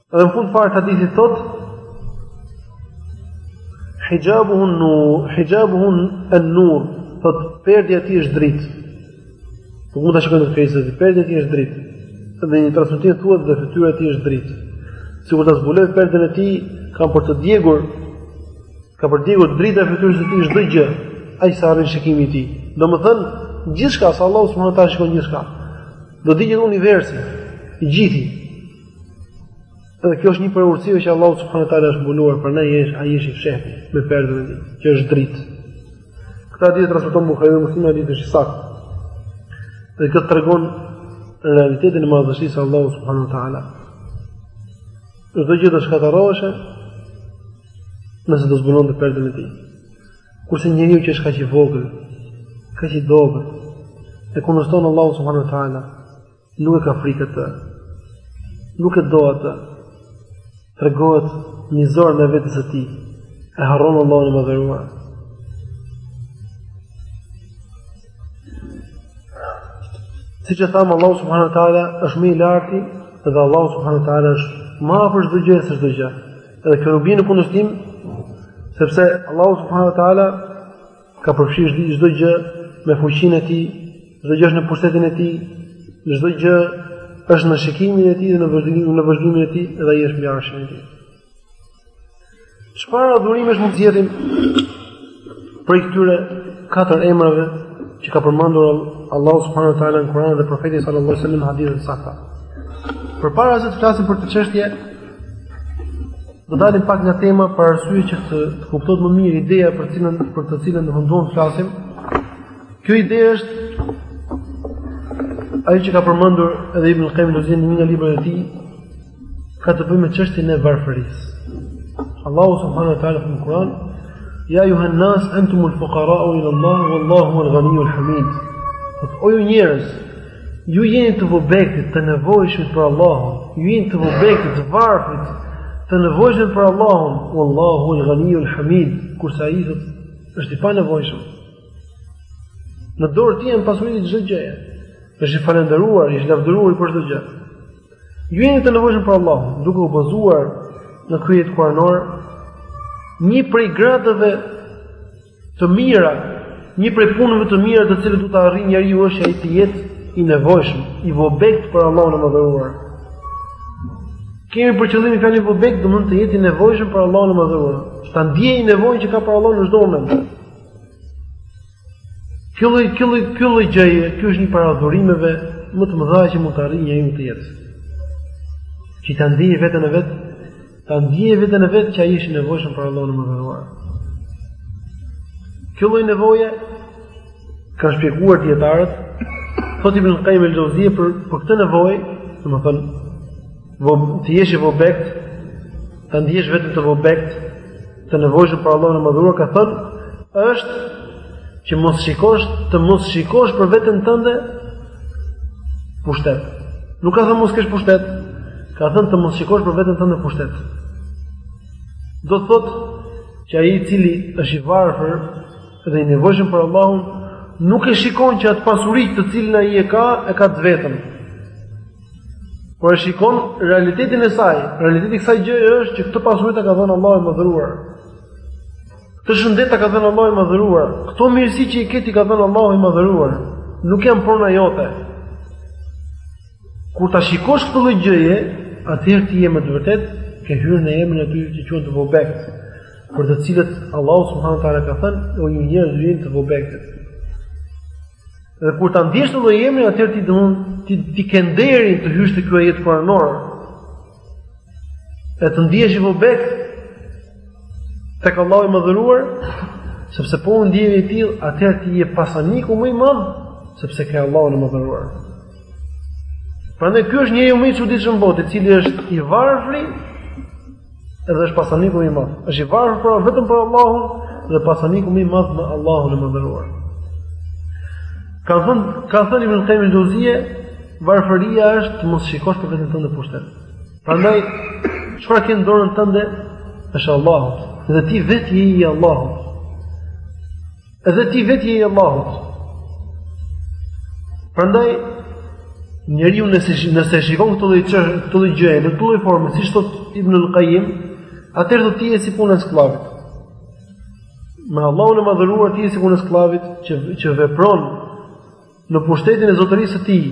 Edhe në fund fare të hadithit thot Hijabuhu nur, hijabuhu an-nur, thot perdja e tij është dritë. Nuk mund ta shikojmë këtë pjesë, perdja e tij është dritë. Dhe në një transmetim thuhet se fytyra e tij është dritë. Sikur ta zbuloj perdën e tij, kam për të djegur ka për të djegur drita e fytyrës së tij çdo gjë, deri sa arrin shikimi i tij. Domethënë, gjithçka se Allahu subhanahu wa taala shikon gjithçka. Do digjet universi i gjithë Edhe kjo është një prej urtësive që Allahu subhanahu wa taala është mbuluar prej nesh, ai është i fshehti me perdën e tij, që është dritë. Këtë hadith e transmeton Buhariu dhe Muslimi hadithi është i saktë. Dhe kjo tregon realitetin e madhështisë së Allahut subhanahu wa taala. Çdo gjë do shkatërroheshte nëse do zbulonte perdën e tij. Kurse njeriu që është kaq i vogël, kaq i dobët, e kundërshton Allahu subhanahu wa taala, Nuk e ka frikë atë. Nuk e do atë. Tregohet mizor ndaj vetes së tij. E harron Allahun e madhëruar. Siç e thamë Allahu subhanahu wa taala është më i larti dhe Allahu subhanahu wa taala është më afër çdo gjë se çdo gjë. Edhe kjo nuk vjen në kundërshtim sepse Allahu subhanahu wa taala Ka përfshirë çdo çdo gjë me fuqinë e tij, çdo gjë është në pushtetin e tij, çdo gjë është në shikimin e tij dhe në vëzhgimin në vëzhgimin e tij dhe ai është mbi arshin e tij. Çfarë adhurimesh mund të nxjerrim prej këtyre katër emrave që ka përmendur Allahu subhanahu wa taala në Kur'an dhe profeti sallallahu alaihi wasallam hadithe të sakta. Përpara se të flasim për këtë çështje, Do dalim pak nga tema për arsye që të, të kuptohet më mirë ideja për të cilën për të cilën do të flasim. Kjo ide është ajo që ka përmendur edhe Ibn Qayyim në një nga librat e tij ka të bëjë me çështjen e varfërisë. Allahu subhanahu wa taala në Kur'an Ja ejuhen-nas, entumul fukarau ilallah, vallahu huvel ganijul hamid. O ju njerëz, Ju jeni të vobektit, të nevojshmit për Allahun. Ju jeni të vobektit, të varfrit, të nevojshmit për Allahun. Wallahu huwal-Ghani al-Hamid, kurse ai thotë është i panevojshëm. Në dorë të tij janë pasuritë e çdo gjëje. Është i falënderuar, është i lavdëruari për çdo gjë. Ju jeni të nevojshmit për Allahun, duke u bazuar në ky ajet kuranor, një prej gradave të mira, një prej punëve të mira të cilat do ta arrijë njeriu është ai të jetë i nevojshëm, i vobekt për Allahun e Madhëruar. Kemi për qëllim fjalën i vobekt, domethënë të jetë i nevojshëm për Allahun e Madhëruar. Ta ndiejë nevojën që ka për Allahun në çdo moment. Ky lloj ky lloj ky lloj gjëje, ky është një prej adhurimeve më të mëdha që mund të arrijë njeriu të jetë. Që ta ndiejë veten e vet Ta ndiejë veten e vet që ai është i nevojshëm për Allahun e Madhëruar. Kjo lloj nevoje kanë shpjeguar dietarët, thotë Ibn Qayyim el-Jauziy për për këtë nevojë, domethënë, të jesh i vobekt, ta ndiejë veten të vobekt, të nevojshëm për Allahun e Madhëruar ka thënë është që mos shikosh të mos shikosh për veten tënde pushtet. Nuk ka thënë mos kesh pushtet, ka thënë të mos shikosh për veten tënde pushtet. Do të thotë që ai i cili është i varfër dhe i nevojshëm për Allahun nuk e shikon që atë pasuri të cilën ai e ka, e ka të vetën. Por e shikon realitetin e saj. Realiteti i kësaj gjëje është që këtë pasuri ta ka dhënë Allahu i madhëruar. Këtë shëndet ta ka dhënë Allahu i madhëruar. Këto mirësi që i ke t'i ka dhënë Allahu i madhëruar. Nuk janë prona jote. Kur ta shikosh këtë lloj gjëje, atëherë ti je me të vërtetë ke hyrë në emrin e atyre që quhen të vobekt, për të cilët Allahu subhanahu wa taala ka thënë, o ju njerëz, ju jeni të vobektët. Dhe kur ta ndjesh këtë lloj emri, atëherë ti domun ti ti ke nderin të hysh te ky ajet kuranor. E të ndjesh i vobekt tek Allahu i madhëruar, sepse po u ndjeve i tillë, atëherë ti je pasaniku më i madh, sepse ke Allahun e madhëruar. Prandaj ky është njeriu më i çuditshëm në botë, i cili është i varfri Edhe është pasaniku më i madh. Është i varfër vetëm për Allahun dhe pasaniku më i madh me Allahun e madhëruar. Ka thënë, ka thënë Ibn Qayyim al-Jauziye, varfëria është të mos shikosh për veten tënde pushtet. Prandaj çfarë ke në dorën tënde është e Allahut dhe ti vetë je i Allahut. Edhe ti vetë je i Allahut. Prandaj njeriu nëse nëse shikon këtë lloj çë, këtë lloj gjëje në këtë lloj forme, siç thotë Ibn al-Qayyim, atëherë do të jetë si puna e skllavit. Me Allahun e madhëruar ti je si puna e skllavit që që vepron në pushtetin e zotërisë së tij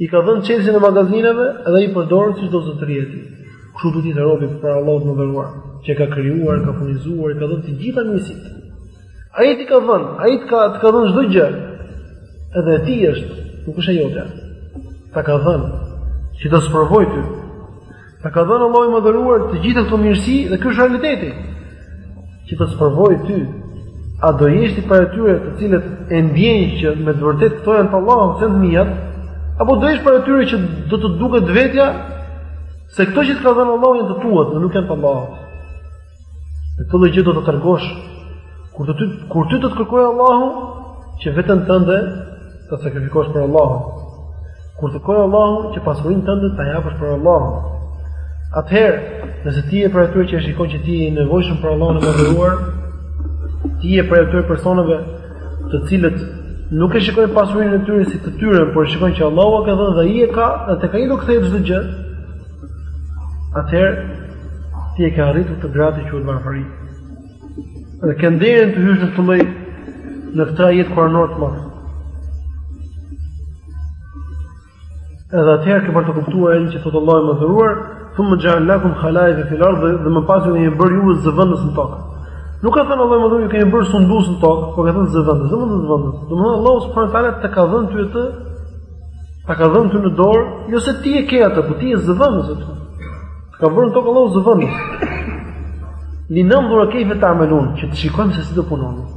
i ka dhënë çelësin e magazinave edhe ai i përdor siç do zotëria e tij. Kështu do të jetë robi para Allahut të madhëruar, që e ka krijuar, e ka furnizuar, i ka dhënë të gjitha mirësitë. Ai t'i ka dhënë, ai të ka të ka dhënë çdo gjë. Edhe e tij është, nuk është e jota. Ta ka dhënë që të sprovojë ty. T'i ka dhënë Allahu i Madhëruar të gjitha këto mirësi dhe ky është realiteti. Që të sprovojë ty, a do jesh ti prej atyre të cilët e ndjejnë që me të vërtetë këto janë të Allahut, s'janë të miat apo do jesh prej atyre që do të duket vetja se këto që të ka dhënë Allahu janë të tuat dhe nuk janë të Allahut. Dhe këtë lloj gjëje do ta tregosh, kur të ty, kur ty do të kërkojë Allahu, që veten tënde ta sakrifikosh për Allahun. Kur të kërkojë Allahu, që pasurinë tënde ta japësh për Allahun. Atëherë, nëse ti je prej atyre që e shikon që ti je i nevojshëm për Allahun e madhëruar, ti je prej atyre personave të cilët nuk e shikojnë pasurinë e tyre si të tyren, por e shikojnë që Allahu e ka dhënë dhe ai e ka, dhe tek ai do kthehet çdo gjë. atëherë ti e ke arritur atë gradë që quhet varfëri. Dhe ke nderin të hysh në këtë lloj në këtë ajet kuranor të madh. Edhe atëherë ke për të kuptuar atë që thotë Allahu i madhëruar, "Thumma ja'alnakum khalaifa fil ardh" dhe më pas ju kemi bërë ju zëvendës në tokë. Nuk ka thënë Allahu i madhëruar ju kemi bërë sundues në tokë, por ka thënë zëvendës, zëvendës, zëvendës. Domthonë Allahu subhanahu wa taala të ka dhënë ty atë Ta ka dhënë ty në dorë, jo se ti e ke atë, por ti je zëvendës atë. Të ka vënë në tokë Allahu zëvendës. Li nandhura kejfe ta'melun, që të shikojmë se si do punoni.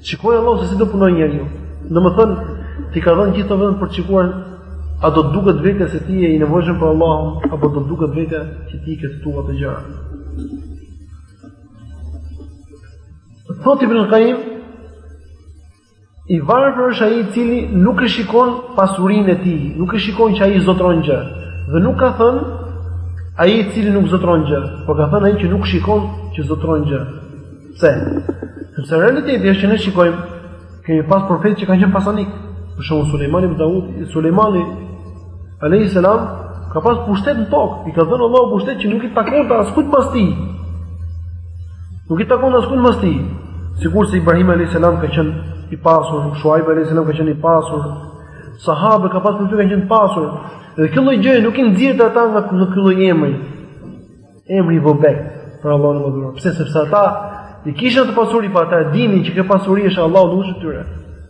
Të shikojë Allahu se si do punojë njeriu. Domethënë, t'i ka dhënë gjithë ato vetëm për të shikuar a do të duket vetja se ti je i nevojshëm për Allahun apo do të duket vetja që t'i ke të tuat ato gjëra. Thotë Ibn Qayyim I varfër është ai i cili nuk e shikon pasurinë e tij, nuk e shikon që ai zotron gjë. Dhe nuk ka thënë ai i cili nuk zotron gjë, por ka thënë ai që nuk shikon që zotron gjë. Pse? Sepse realiteti është që ne shikojmë kemi pas profetë që kanë qenë pasanik. Për shembull Sulejmani ibn Daud, Sulejmani Alejhi selam ka pas pushtet në tokë, i ka dhënë Allahu pushtet që nuk i takonte askujt pas tij. Nuk i takon askujt pas tij. Sikurse Ibrahim alayhis salam ka qenë i pasur, Shuaib alayhis salam ka qenë i pasur, sahabët ka pas prej tyre kanë qenë të pasur. Dhe kjo lloj gjëje nuk i nxjerrte ata nga ky lloj emri. Emri i vobekt për Allahun e madhëruar. Pse? Sepse ata kishin pasuri, por ata e dinin që kjo pasuri është e Allahut, nuk është e tyre.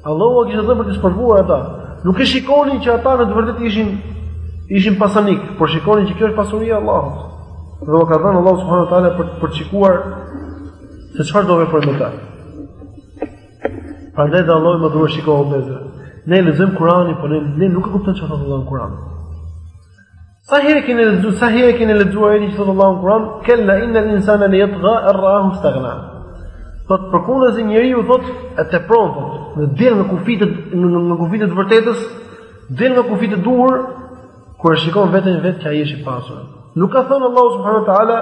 Allahu ua kishte dhënë për t'i sprovuar ata. Nuk e shikonin që ata në të vërtetë ishin, ishin pasanik, por shikonin që kjo është pasuria e Allahut. Dhe u ka dhënë Allahu subhanahu wa taala për, për të shikuar se çfarë do veprojnë me ta. Prandaj dhe Allahu i madhëruar shiko çfarë thotë. Ne lexojmë Kuranin, po ne, ne nuk e kuptojmë çfarë thotë Kurani. Sa herë keni lexuar, sa herë keni lexuar ajetin që thotë Allahu në Kur'an, "Kella inna al-insana la yatgha ar-ra'ahu istaghna." Po përkundrazi njeriu thot e tepron thotë, del nga kufijtë, nga kufijtë të vërtetës, del nga kufijtë e duhur kur e shikon veten e vet që ai është i pasur. Nuk ka thënë Allahu subhanahu wa taala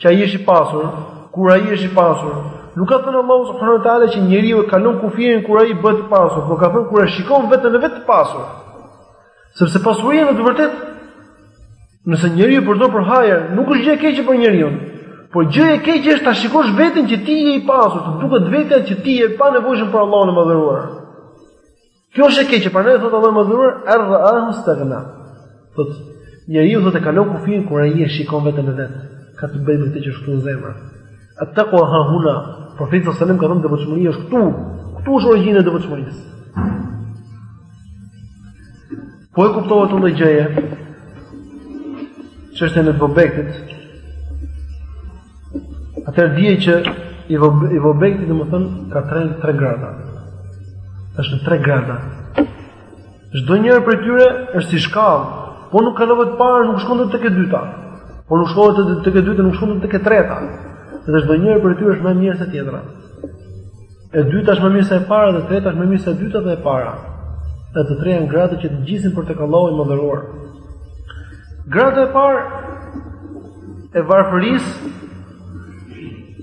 që ai është i pasur, kur ai është i pasur. Nuk ka thënë Allahu subhanahu wa taala që njeriu e kalon kufirin kur ai bëhet i pasur, por ka thënë kur e shikon veten e vet të pasur. Sepse pasuria në të vërtetë nëse njeriu e përdor për hajër, nuk është gjë e keqe për njeriun. Por gjë e keqe është ta shikosh veten që ti je i pasur, të duket vetja që ti je panevojshëm për Allahun e madhëruar. Kjo është e keqe, prandaj thotë Allahu i madhëruar, "Arra'ahu staghna." Thot, njeriu thot e kalon kufin kur ai e shikon veten e vet. Ka të bëjë me këtë që është këtu në zemër. At-taqwa ha huna. Profeti sallallahu alaihi wasallam ka thënë devotshmëria është këtu. Këtu është origjina e devotshmërisë. Po e kuptove këtë lloj gjëje, çështjen e të vobektit, atëherë dije që i vobekti, domethënë, ka tre, tre grada. është në tre grada. Çdonjëra prej tyre është si shkallë, po nuk kalove të parën, nuk shkon dot tek e dyta. Po nuk shkove tek e dyta, nuk shkon dot tek e treta. Dhe çdonjëra prej tyre është më mirë se tjetra. E dyta është më mirë se e para dhe e treta është më mirë se e dyta dhe e para. Dhe të treja janë grada që të ngjisin për tek Allahu i madhëruar. Grada e parë e varfërisë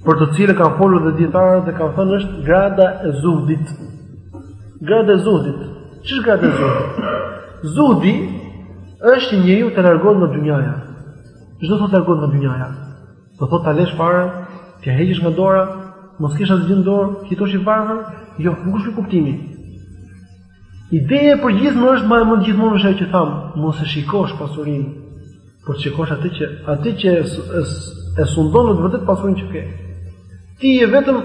për të cilën kanë folur dhe dijetarët dhe kanë thënë është grada e zuhdit. Grada e zuhdit. Ç'është grada e zuhdit? Zuhdi është një njeriu të largohet nga dynjaja. Ç'do thotë të largohet nga dynjaja. Do thotë ta lësh fare, ta heqësh nga dora, mos kesh asgjë në dorë, të jetosh i varfër, jo, nuk është kuptimi. Ideja e përgjithshme është më e mund gjithmonë është ajo që thamë, mos e shikosh pasurinë, Por të shikosh atë që atë që e, e, e sundon në të vërtetë pasurinë që ke. Ti je vetëm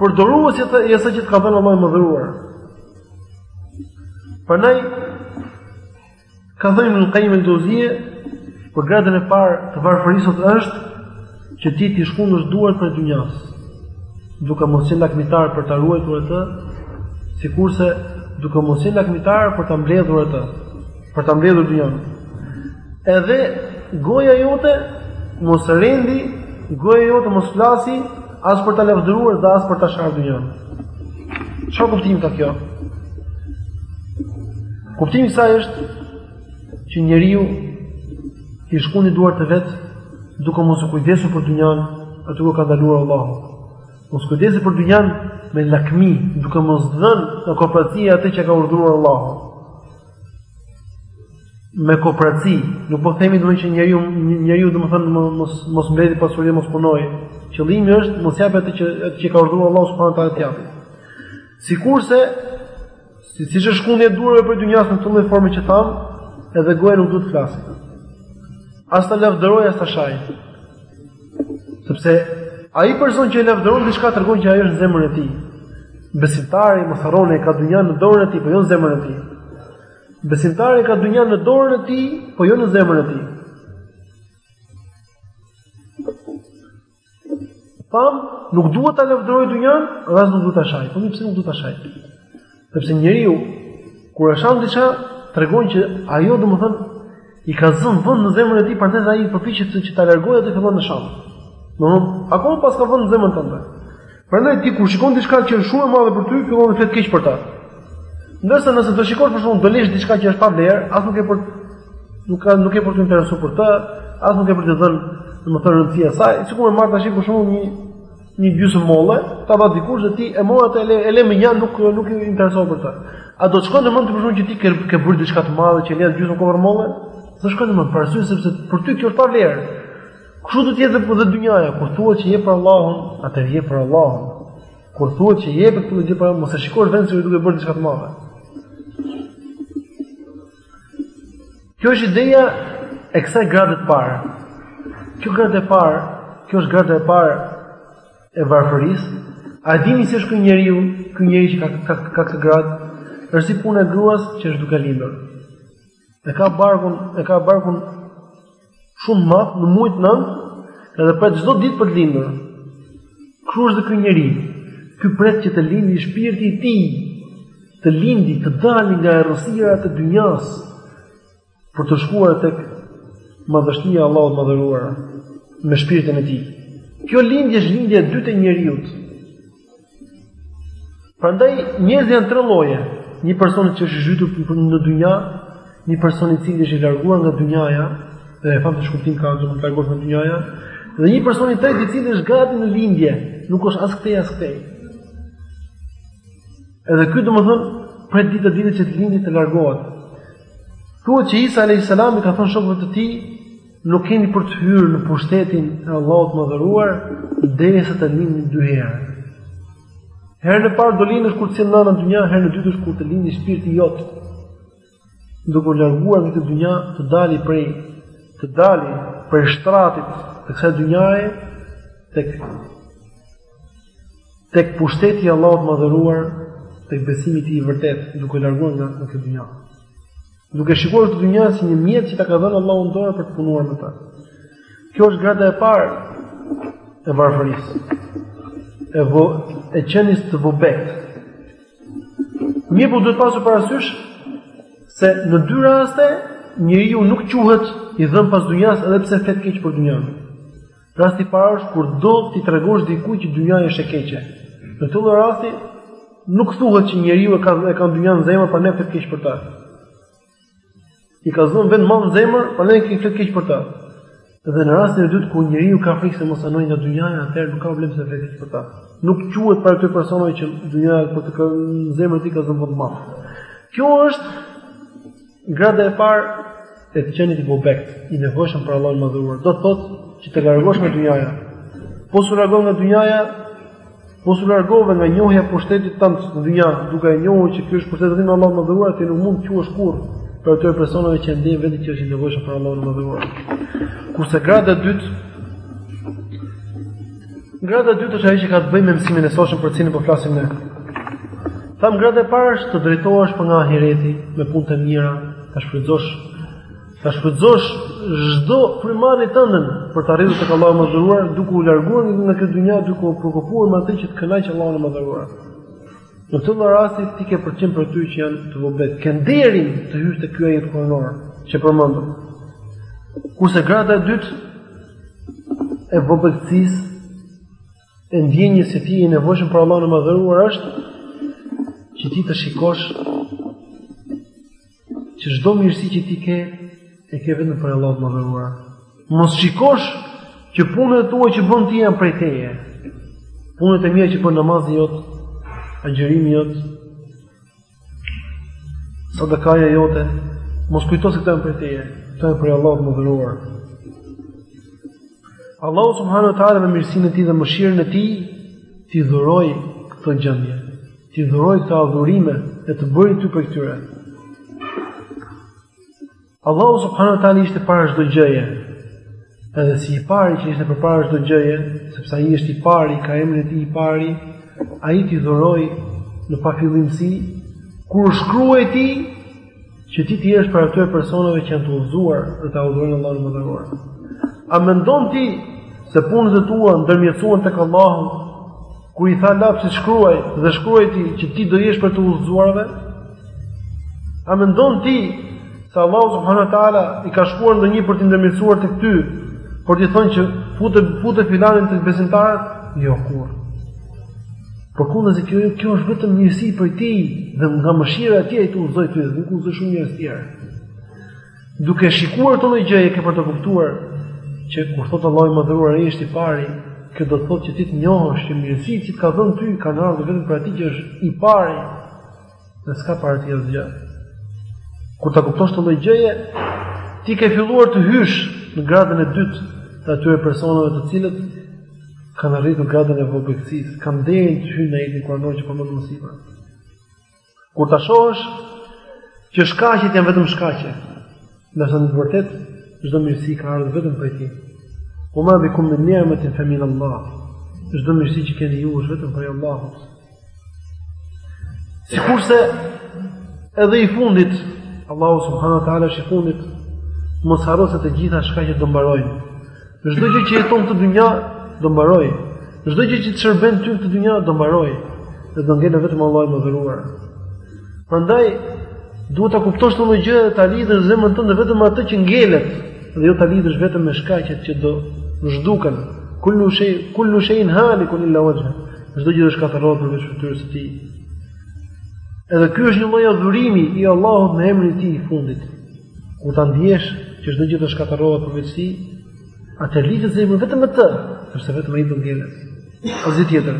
përdoruesi i asaj që të ka dhënë Allahu me dhuruar. Prandaj ka thënë Ibn Kajim el-Xheuzije për gradën e parë të varfërisë është që ti t'i shkundësh duart prej dynjasë, duke mos qenë lakmitar për ta ruajtur atë, sikurse duke mos qenë lakmitar për ta mbledhur atë, për ta mbledhur dynjan. Edhe goja jote mos rendi, goja jote mos flasi as për ta lavdëruar dhe as për ta sharë dynjan. Çfarë kuptimi ka kjo? Kuptimi i saj është që njeriu T'i shkundi duart e vet, duke mos u kujdesur për dynjan, aty ku ka ndaluar Allahu. Mos kujdeset për dynjan me lakmi, duke mos dhënë me koprraci atë që ka urdhëruar Allahu. Me koprraci, nuk po themi domethënë që njeriu njeriu domethënë mos mos mbledhi pasuri, mos punoi. Qëllimi është mos japë atë që atë që ka urdhëruar Allahu subhanahu wa taala të japë. Sikurse Si siç është shkundja e duarve prej dynjasë në këtë lloj forme që thamë, edhe goja nuk duhet të flasë. As ta lavdërojë as ta shajë. Sepse ai person që e lavdëron diçka tregon që ajo është në zemrën e tij. Besimtari mos harroni e ka dynjan në dorën e tij, po jo në zemrën e tij. Besimtari e ka dynjan në dorën e tij, po jo në zemrën e tij. Thamë, nuk duhet ta lavdërojë dynjan, dhe as nuk duhet ta shajë. Po pse nuk duhet ta shajë? Sepse njeriu kur e shan diçka, tregon që ajo domethënë i ka zënë vend në zemrën e tij, prandaj ai përpiqet që ta largojë edhe fillon e shan. Domethënë, akoma pas ka vend në zemrën tënde. Prandaj ti kur shikon diçka që është shumë e madhe për ty, fillon flet keq për të. Ndërsa nëse do shikosh për shembull do lësh diçka që është pa vlerë, as nuk e për nuk ka nuk e për t'u interesuar për të, as nuk e për të dhënë, domethënë rëndësi e saj, sikur me marrë tash për shembull një një gjysmë molle, ta dha dikush dhe ti e more atë, e le mënjanë nuk nuk interesohesh për të. A do të shkon në mend për shembull që ti ke ke bërë diçka të madhe që le gjysmë kokërr molle? S'të shkon në mend, për arsye sepse për ty kjo është pa vlerë. Kështu do të jetë për dhe dynjaja, kur thua që është e Allahut, atëherë jepe për Allahun. Kur thua që e jep këtë gjë për Allahun, mos e shikosh veten se je duke bërë diçka të madhe. Kjo është ideja e kësaj gradë të parë. Kjo gradë e parë, kjo është gradë e parë e varfërisë. A dini si është ky njeriu, ky njeri që ka ka ka këtë gradë, është si puna e gruas që është duke lindur. E ka barkun, e ka barkun shumë të madh në mujt nëntë, edhe pret çdo ditë për të lindur. Kështu është dhe ky njeri. Ky pret që të lindi shpirti i tij, të lindi, të dalë nga errësira e dynjas për të shkuar tek madhështia e Allahut të Madhëruar me shpirtin e tij. Kjo lindje është lindje e dytë e njeriut. Prandaj njerëzit janë tre lloje. Një person që është zhytur në dynja, një person i cili është i larguar nga dynjaja, dhe e famë shkuptim ka të larguar nga dynjaja, dhe një person i tretë i cili është gati në lindje, nuk është as këtej as këtej. Edhe ky domethënë pret dita-ditës që të lindi të largohet. Thuhet që Isa alayhis salam i ka thënë shokëve të tij, Nuk keni për të hyrë në pushtetin e Allahut të Madhëruar derisa të lindni dy herë. Herën e parë do lindësh kur të sjell nëna në dynja, herën e dytë është kur të lindë shpirti jot. Duke u larguar nga kjo dynja, të dali prej të dali prej shtratit të kësaj dynjaje tek tek pushteti i Allahut të Madhëruar, tek besimi i tij i vërtetë, duke u larguar nga këtë dynjë. Duke shikuar këtë dynja si një mjet që ta ka dhënë Allahu në dorë për të punuar me ta. Kjo është grada e parë e varfërisë. E, vo, e qenies të vobekt. Mirëpo duhet pasu parasysh se në dy raste njeriu nuk quhet i dhënë pas dynjas edhe pse flet keq për dynjanë. Rasti i parë është kur do t'i tregosh dikujt që dynjaja është e keqe. Në këtë lloj rasti nuk thuhet që njeriu e ka e ka dynjan në zemër, prandaj flet keq për ta. I ka zënë vend në zemër, prandaj flet keq për ta. Dhe në rastin e dytë kur njeriu ka frikë se mos anojë nga dynja, atëherë nuk ka problem se flet keq për ta. Nuk quhet prej atyre personave që dynja për të kanë në zemër i ka zënë vend të madh. Kjo është Grada e parë e të qenit i vobekt, i nevojshëm për Allahun e Madhëruar, do të thotë që të largohesh nga dynjaja. Po s'u largove nga dynjaja, po s'u largove nga njohja e pushtetit tënd në dynja, duke e njohur që ky është pushteti i Allahut të Madhëruar, ti nuk mund të quhesh kurrë prej atyre personave që ndjen veten që është i nevojshëm për Allahun e Madhëruar. Kurse grada e dytë Grada e dytë është ajo që ka të bëjë me mësimin e sotshëm për të cilin po flasim ne. Tham grada e parë është të drejtohesh për nga ahireti me punë të mira, ta shfrytëzosh ta shfrytëzosh çdo frymëmarrje tënden për të arritur tek Allahu i Madhëruar, duke u larguar nga kjo dynja, duke u preokupuar me atë që të kënaqë Allahun e Madhëruar. Në këtë lloj rasti ti ke për të qenë prej atyre që janë të vobektë, ke nderin të hysh te ky ajet kuranor që përmendëm.. Kurse grada e dytë e vobektësisë e ndjenjës se ti je nevojshëm për Allahun e Madhëruar është që ti ta shikosh që çdo mirësi që ti ke e ke vetëm prej Allahut të Madhëruar. Mos shikosh që punët e tua që bën ti janë prej teje. Punët e mira që bën namazi jot, agjërimi jot, sadakaja jote, mos kujto se këto janë prej teje, këto janë prej Allahut të Madhëruar. Allahu subhanahu wa taala me mirësinë e tij dhe mëshirën e tij të dhuroi këtë gjendje. T'i dhuroi këto adhurime e të bëri ty prej këtyre. Allahu subhanahu wa taala ishte para çdo gjëje. Edhe si i pari që ishte përpara çdo gjëje, sepse ai është i pari, ka emrin e tij i pari, ai t'i dhuroi në pafillimësi kur shkruajti Që ti të jesh prej atyre personave që janë të udhëzuar dhe të udhëzon Allahu i Madhëruar. A mendon ti se punët e tua ndërmjetësuan tek Allahu kur i tha lapsit shkruaj dhe shkruajti që ti do jesh prej të udhëzuarve? A mendon ti se Allahu subhanahu wa taala i ka shkuar ndonjë për t'i ndërmjetësuar tek ty, për t'i thënë që fute fute filanin tek besimtarët? Jo kurrë. Përkundrazi kjo jo, kjo është vetëm mirësi prej tij dhe nga mëshira e tij ai të udhëzoi ty, nuk udhëzoi shumë njerëz të tjerë. Duke shikuar këtë lloj gjëje ke për të kuptuar që kur thot Allahu i Madhëruar ai është i pari, kjo do të thotë që ti të njohësh që mirësitë që të ka dhënë ty kanë ardhur vetëm prej atij që është i pari. Dhe s'ka para tij asgjë. Kur ta kuptosh këtë lloj gjëje, ti ke filluar të hysh në gradën e dytë të atyre personave të cilët kanë arritur gradën e vobektësisë, kanë nderin të hyjnë në ajetin kuranor që përmendëm më sipër. Kur ta shohësh që shkaqet janë vetëm shkaqe, Ndërsa në të vërtetë çdo mirësi ka ardhur vetëm prej tij. Ua ma bikum min ni'matin fa min Allah. Çdo mirësi që keni ju është vetëm prej Allahut. Sikurse edhe i fundit Allahu subhanahu wa taala është i fundit mos harro se të gjitha shkaqet do mbarojnë. Çdo gjë që jeton në këtë dynja do mbaroj. Çdo gjë që të shërben ty në këtë dynja do mbaroj. Dhe do ngelet vetëm Allahu i madhëruar. Prandaj duhet ta kuptosh këtë gjë dhe ta lidhësh zemrën tënde vetëm me atë që ngelet, dhe jo ta lidhësh vetëm me shkaqet që do zhduken. Kullu shay kullu shayin halikun illa wajha. Çdo gjë shkatërrohet përveç fytyrës së tij. Edhe ky është një lloj adhurimi i Allahut me emrin e tij i fundit. Kur ta ndjesh që çdo gjë shkatërrohet përveç tij, atëherë lidhe zemrën vetëm me të, sepse vetëm ai do ngelet. Asgjë tjetër.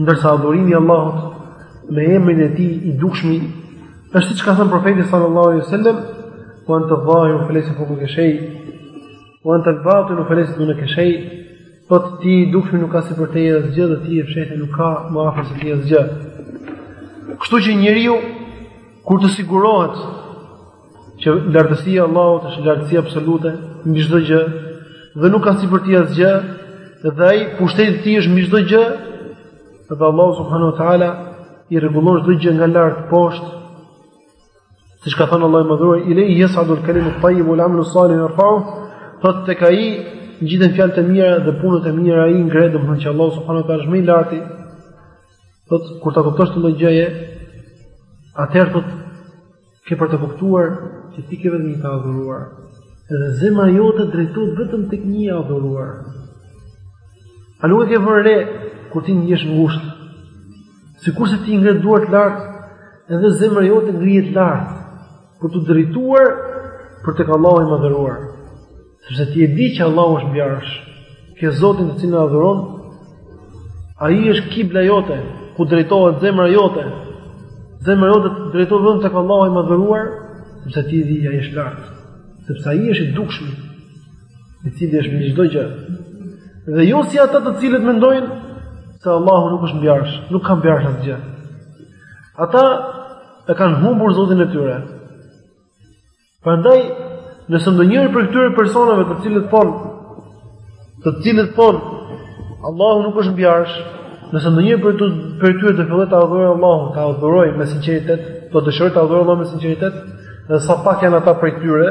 Ndërsa adhurimi i Allahut me emrin e tij i dukshmi është siç ka thënë profeti sallallahu alaihi wasallam, "Wa anta dhahiru fa laysa fawqaka shay, wa anta al-batinu fa laysa dunaka shay." Thotë ti je i dukshmi nuk ka sipër teje asgjë dhe ti je i fshehti nuk ka më afër se ti asgjë. Kështu që njeriu Kur të sigurohet që lartësia e Allahut është lartësi absolute mbi çdo gjë dhe nuk ka sipër tij asgjë, dhe ai pushteti i tij është mbi çdo gjë, dhe Allahu subhanahu wa taala i rregullon çdo gjë nga lart poshtë. Siç ka thënë Allahu i Madhëruar, "Ile yas'adu al-kalimu at-tayyib wal-'amalu as-salih yarfa'u", thotë tek ai ngjiten fjalët e mira dhe punët e mira ai i ngre, domethënë që Allahu subhanahu wa taala është më i larti Thot, kur ta kuptosh këtë lloj gjëje, atëherë thot ke për ta kuptuar që ti ke vetëm një të adhuruar. Edhe zemra jote drejtohet vetëm tek një i adhuruar. A nuk e ke vënë re kur ti ndihesh ngushtë? Sikurse ti ngre duart lart, edhe zemra jote ngrihet lart. për t'u drejtuar për tek Allahu i madhëruar. Sepse ti e di që Allahu është mbi arsh. Ke Zotin të cilin adhuron. Ai është kibla jote, ku drejtohet zemra jote. Zemra jote drejtohet vetëm tek Allahu i madhëruar, sepse ti e di ai është lart. Sepse ai është i dukshëm. I cili është mbi çdo gjë. Dhe jo si ata të cilët mendojnë se Allahu nuk është mbi arsh, nuk ka mbi arsh asgjë. Ata e kanë humbur Zotin e tyre. Prandaj, nëse ndonjëri prej këtyre personave të cilët thonë, të cilët thonë, Allahu nuk është mbi arsh, nëse ndonjëri prej tyre prej tyre të fillojë të adhurojë Allahun, të adhurojë me sinqeritet, të dëshirojë të adhurojë Allahun me sinqeritet, dhe sa pak janë ata prej tyre,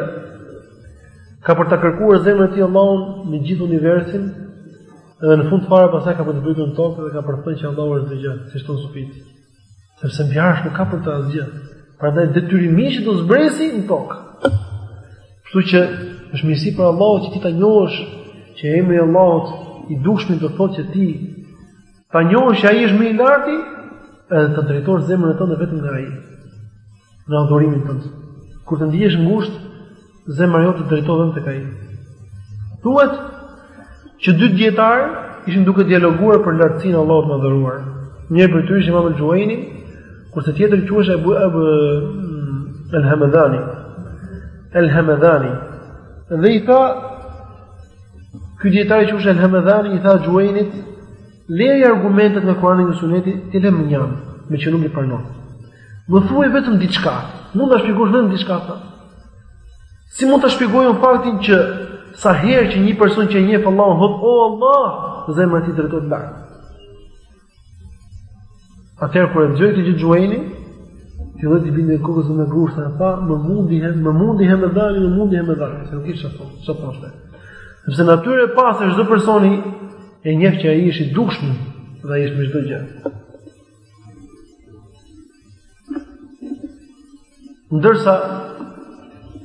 ka për të kërkuar zemra e tij Allahun në gjithë universin, edhe në fund fare pastaj ka për të zbritur në tokë dhe ka për të thënë që Allahu është çdo gjë, siç thon sufit. Sepse mbi arsh nuk ka për të asgjë. Prandaj detyrimisht do zbresi në tokë. Kështu që është mirësi prej Allahut që ti ta njohësh që emri i Allahut i dukshmi do thotë që ti ta njohësh që ai është më i larti, edhe ta drejtosh zemrën tënde vetëm nga ai. në adhurimin tënd. Kur të ndihesh ngushtë, zemra jote të drejtohet vetëm tek ai. Thuhet që dy dijetarë ishin duke dialoguar për lartësinë e Allahut të Madhëruar. Njëri prej tyre ishte Imam al-Xhuejni, kurse tjetri quhej Abu Abu mm, al-Hamadani. Al-Hamadani. Dhe i tha ky dijetar që quhej al-Hamadani i tha Xhuejnit Lëri argumentet nga Kurani dhe Suneti t'i lëmë mënjanë, meqë nuk i pranon. Më thuaj vetëm diçka. Mund ta shpjegosh vetëm diçka tha. Si mund ta shpjegoj unë faktin që sa herë që një person që e njeh Allahun thotë o Allah, zemra e tij drejtohet lart. Atëherë kur e dëgjoi këtë gjë Xhuejni, filloi t'i binte kokës me grusht, e tha, "Më mundi Hem, më mundi Hemedani, më mundi Hemedani." Se nuk dinte thonë, çfarë të thoshte. Sepse natyra e pastër e çdo personi e njeh që ai është i dukshmi dhe ai është mbi çdo gjë. Ndërsa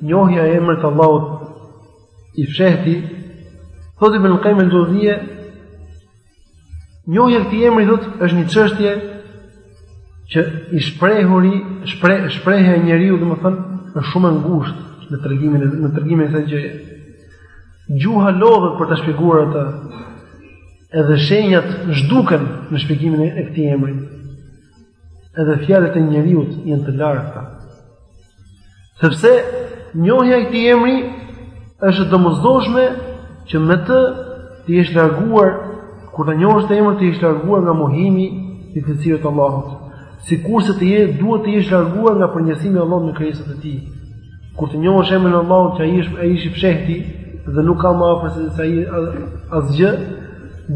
njohja e emrit të Allahut i fshehti, thotë Ibn Qayyim al-Xheuzije, Njohja e këtij emri thotë është një çështje që i shprehuri, shpre, shprehja e njeriu domethënë është shumë e ngushtë në tregimin në tregimin e kësaj gjëje. Gjuha lodhet për ta shpjeguar atë. Edhe shenjat zhduken në shpjegimin e këtij emri. Edhe fjalët e njeriut janë të largëta. Sepse njohja e këtij emri është e domosdoshme që me të të jesh larguar kur ta njohësh këtë emër të jesh larguar nga mohimi i cilësive të Allahut. Sikurse të jesh, duhet të jesh larguar nga përnjësimi i Allahut me krijesat e tij. Kur të njohësh emrin e Allahut që ai është, ai është i fshehti dhe nuk ka ma afër sesa ai asgjë,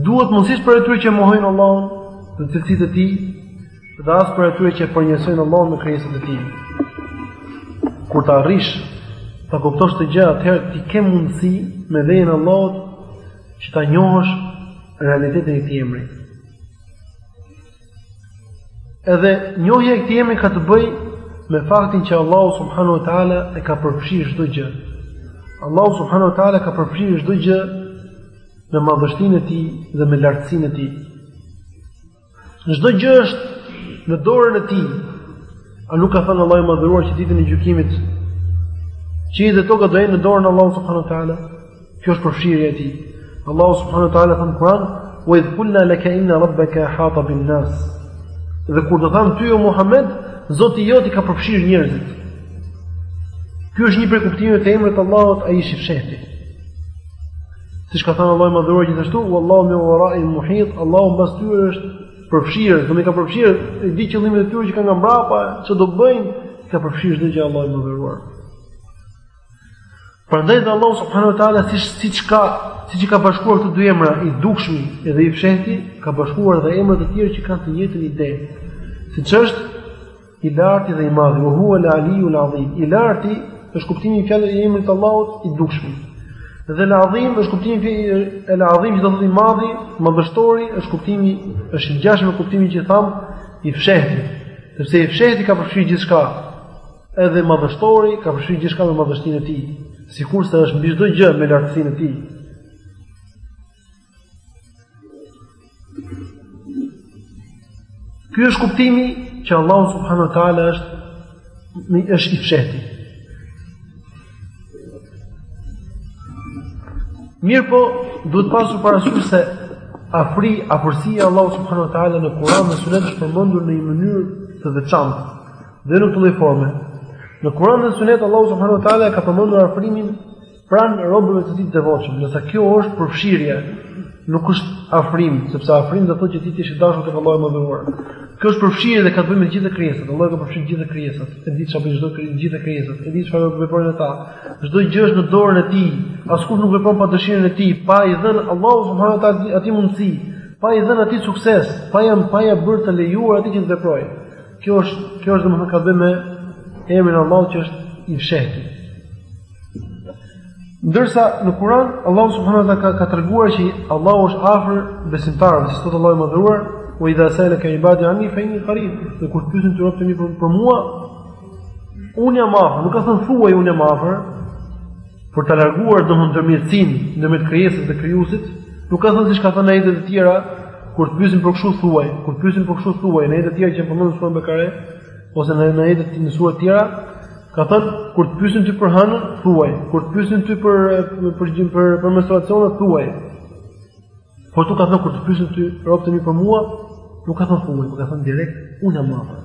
duhet mos të jesh prej atyre që e mohojnë Allahun në cilësitë e tij dhe as prej atyre që përnjësojnë Allahun me krijesat e tij. Kur të arrish ta kuptosh këtë gjë, atëherë ti ke mundësi me lejen e Allahut që ta njohësh realitetin e këtij emri. Edhe njohja e këtij emri ka të bëjë me faktin që Allahu subhanahu wa taala e ka përfshirë çdo gjë. Allahu subhanahu wa taala ka përfshirë çdo gjë me madhështinë e tij dhe me lartësinë e tij. Çdo gjë është në dorën e tij. A nuk ka thënë Allahu i madhëruar që ditën e gjykimit qiejt dhe toka do jenë në dorën e Allahut subhanahu wa taala? Kjo është përfshirja e tij. Allahu subhanahu wa taala thotë në Kur'an, "Wa idh qulna laka inna rabbaka ahata bin nas." Dhe kur të thamë ty o Muhammed, Zoti jot i ka përfshirë njerëzit. Ky është një prej kuptimeve të emrit të Allahut, ai është i fshehti. Siç ka thënë Allahu i madhëruar gjithashtu, uallahu min uaraihim muhit, Allahu mbas tyre është përfshirë, domethënë ka përfshirë, i di qëllimet e tyre që kanë nga mbrapa, ça do bëjnë, ka përfshirë çdo gjë Allahu i madhëruar. Prandaj dhe Allahu subhanahu wa ta'ala, siç, siç ka, siç ka bashkuar këto dy emra, i dukshmi edhe i fshehti, ka bashkuar dhe emrat e tjerë që kanë të njëjtën ide. Siç është, I larti dhe i madhi, ue huel aliul adhim. I larti është kuptimi i fjalës, i emrit të Allahut i dukshmi. Dhe el adhim është kuptimi i el adhim që do të thotë i madhi, madhështori është kuptimi është i ngjashëm me kuptimin që thamë i fshehti. Sepse i fshehti ka përfshirë gjithçka. Edhe madhështori ka përfshirë gjithçka me madhështinë e tij, sikurse është mbi çdo gjë me lartësinë e tij. Ky është kuptimi që Allahu subhanahu wa taala është, është i fshehti. Mirëpo, duhet pasur parasysh se afri afërsia e Allahut subhanahu wa taala në Kur'an dhe Sunet është përmendur në një mënyrë të veçantë dhe në këtë lloj forme. Në Kur'an dhe Sunet Allahu subhanahu wa taala ka përmendur afrimin pranë robërve të tij të devotshëm, ndërsa kjo është përfshirje, nuk është afrim, sepse afrim do thotë që ti të jesh i dashur tek Allahu i madhëruar. Kjo është përfshirje dhe ka të bëjë me të gjitha krijesat. Allahu ka përfshirë gjitha krijesat. E di çfarë bën çdo krijë, gjitha krijesat. E di çfarë veprojnë ata. Çdo gjë është në dorën e tij. Askush nuk vepron pa dëshirën e tij, pa i dhënë Allahu subhanahu wa taala atij mundësi, pa i dhënë atij sukses, pa ja, pa ja bërë të lejuar atij që të veprojë. Kjo është, kjo është domethënë ka të bëjë me emrin e Allahut që është i fshehti. Ndërsa në Kur'an Allahu subhanahu wa taala ka treguar që Allahu është afër besimtarëve, siç thotë Allahu i madhëruar, "Wa idha sa'alaka ibadi anni fa inni qarib." Dhe kur pyesin ty robtë e mi për, për mua, unë jam afër, nuk ka thënë thuaj unë jam afër, për ta larguar domethënë ndërmjetësin ndërmjet krijesës dhe krijuesit, nuk ka thënë siç ka thënë ajete të tjera, kur të pyesin për kështu thuaj, kur të pyesin për kështu thuaj, në ajete të tjera që përmenden në Bekare ose në ajete të tjera, Ka thënë, kur të pyesin ty për hënën, thuaj, kur të pyesin ty për për për, për menstruacionin, thuaj. Por këtu ka thënë kur të pyesin ty robtë e mi për mua, nuk ka thënë thuaj, por ka thënë direkt, unë jam afër.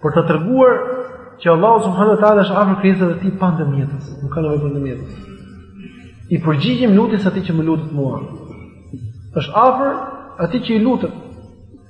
Për ta treguar që Allahu subhanahu wa taala është afër krijesave të tij pa ndërmjetës, nuk ka nevojë për ndërmjetës. I përgjigjem lutjes atij që më lutet mua. Është afër atij që i lutet,